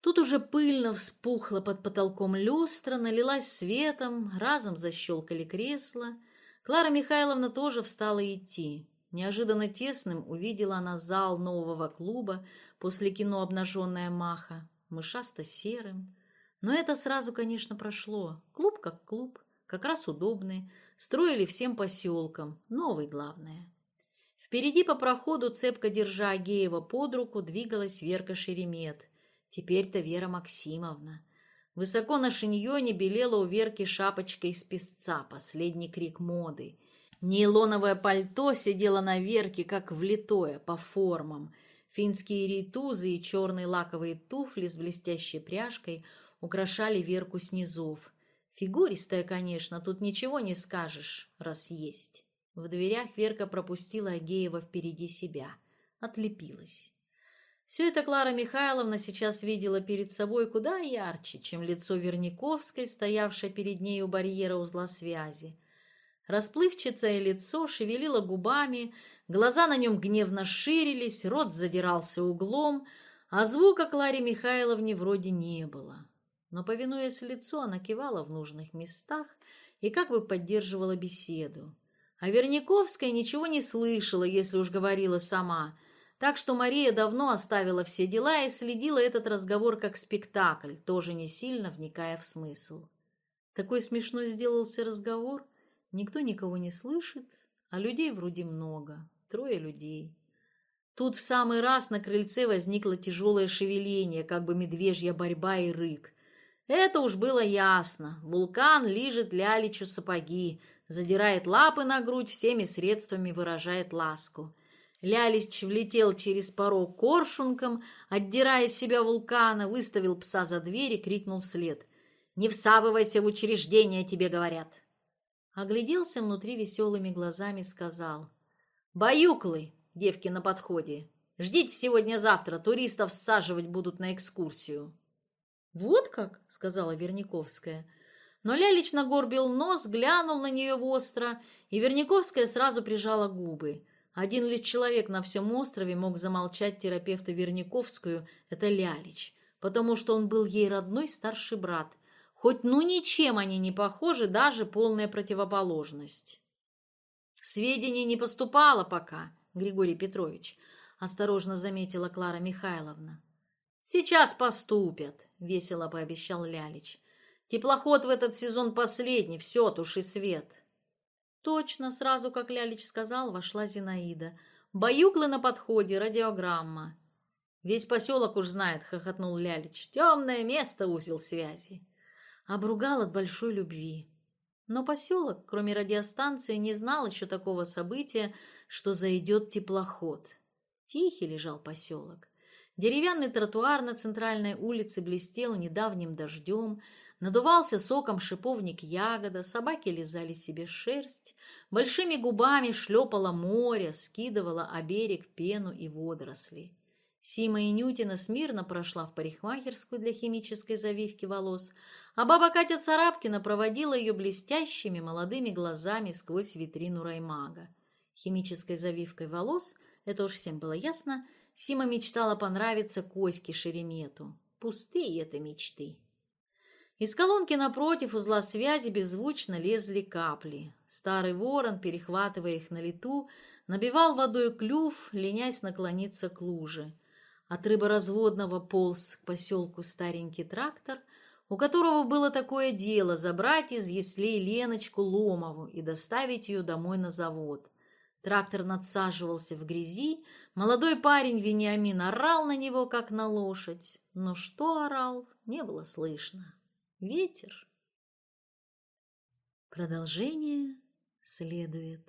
Тут уже пыльно вспухло под потолком люстра, налилась светом, разом защелкали кресла. Клара Михайловна тоже встала идти. Неожиданно тесным увидела она зал нового клуба после кино «Обнаженная маха», мышасто-серым. Но это сразу, конечно, прошло. Клуб как клуб как раз удобный, строили всем поселком, новый главное. Впереди по проходу, цепко держа Агеева под руку, двигалась Верка Шеремет, теперь-то Вера Максимовна. Высоко на шиньоне белела у Верки шапочка из песца, последний крик моды. Нейлоновое пальто сидело на Верке, как влитое, по формам. Финские рейтузы и черные лаковые туфли с блестящей пряжкой украшали Верку снизов – Фигуристая, конечно, тут ничего не скажешь, раз есть. В дверях Верка пропустила Агеева впереди себя. Отлепилась. Все это Клара Михайловна сейчас видела перед собой куда ярче, чем лицо Верниковской, стоявшей перед ней у барьера узла связи. Расплывчатое лицо шевелило губами, глаза на нем гневно ширились, рот задирался углом, а звука Кларе Михайловне вроде не было но, повинуясь лицу, она кивала в нужных местах и как бы поддерживала беседу. А Верняковская ничего не слышала, если уж говорила сама, так что Мария давно оставила все дела и следила этот разговор как спектакль, тоже не сильно вникая в смысл. Такой смешной сделался разговор, никто никого не слышит, а людей вроде много, трое людей. Тут в самый раз на крыльце возникло тяжелое шевеление, как бы медвежья борьба и рык – это уж было ясно. Вулкан лижет лялечу сапоги, задирает лапы на грудь, всеми средствами выражает ласку. Лялич влетел через порог коршунком, отдирая себя вулкана, выставил пса за дверь и крикнул вслед. «Не всавывайся в учреждение, тебе говорят!» Огляделся внутри веселыми глазами, сказал. «Баюклы, девки на подходе! Ждите сегодня-завтра, туристов саживать будут на экскурсию!» «Вот как?» — сказала Верняковская. Но Лялич нагорбил нос, глянул на нее востро, и Верняковская сразу прижала губы. Один лишь человек на всем острове мог замолчать терапевта Верняковскую – это Лялич, потому что он был ей родной старший брат. Хоть ну ничем они не похожи, даже полная противоположность. «Сведений не поступало пока, Григорий Петрович», – осторожно заметила Клара Михайловна. «Сейчас поступят», — весело пообещал Лялич. «Теплоход в этот сезон последний, все, туши свет». Точно, сразу, как Лялич сказал, вошла Зинаида. «Баюклы на подходе, радиограмма». «Весь поселок уж знает», — хохотнул Лялич. «Темное место, узел связи». Обругал от большой любви. Но поселок, кроме радиостанции, не знал еще такого события, что зайдет теплоход. Тихий лежал поселок. Деревянный тротуар на центральной улице блестел недавним дождем, надувался соком шиповник ягода, собаки лизали себе шерсть, большими губами шлепало море, скидывало о берег пену и водоросли. Сима и Нютина смирно прошла в парикмахерскую для химической завивки волос, а баба Катя Царапкина проводила ее блестящими молодыми глазами сквозь витрину раймага. Химической завивкой волос, это уж всем было ясно, Сима мечтала понравиться Коське Шеремету. Пустые это мечты. Из колонки напротив узла связи беззвучно лезли капли. Старый ворон, перехватывая их на лету, набивал водой клюв, ленясь наклониться к луже. От рыборазводного полз к поселку старенький трактор, у которого было такое дело забрать из яслей Леночку Ломову и доставить ее домой на завод – Трактор надсаживался в грязи, молодой парень Вениамин орал на него, как на лошадь. Но что орал, не было слышно. Ветер. Продолжение следует.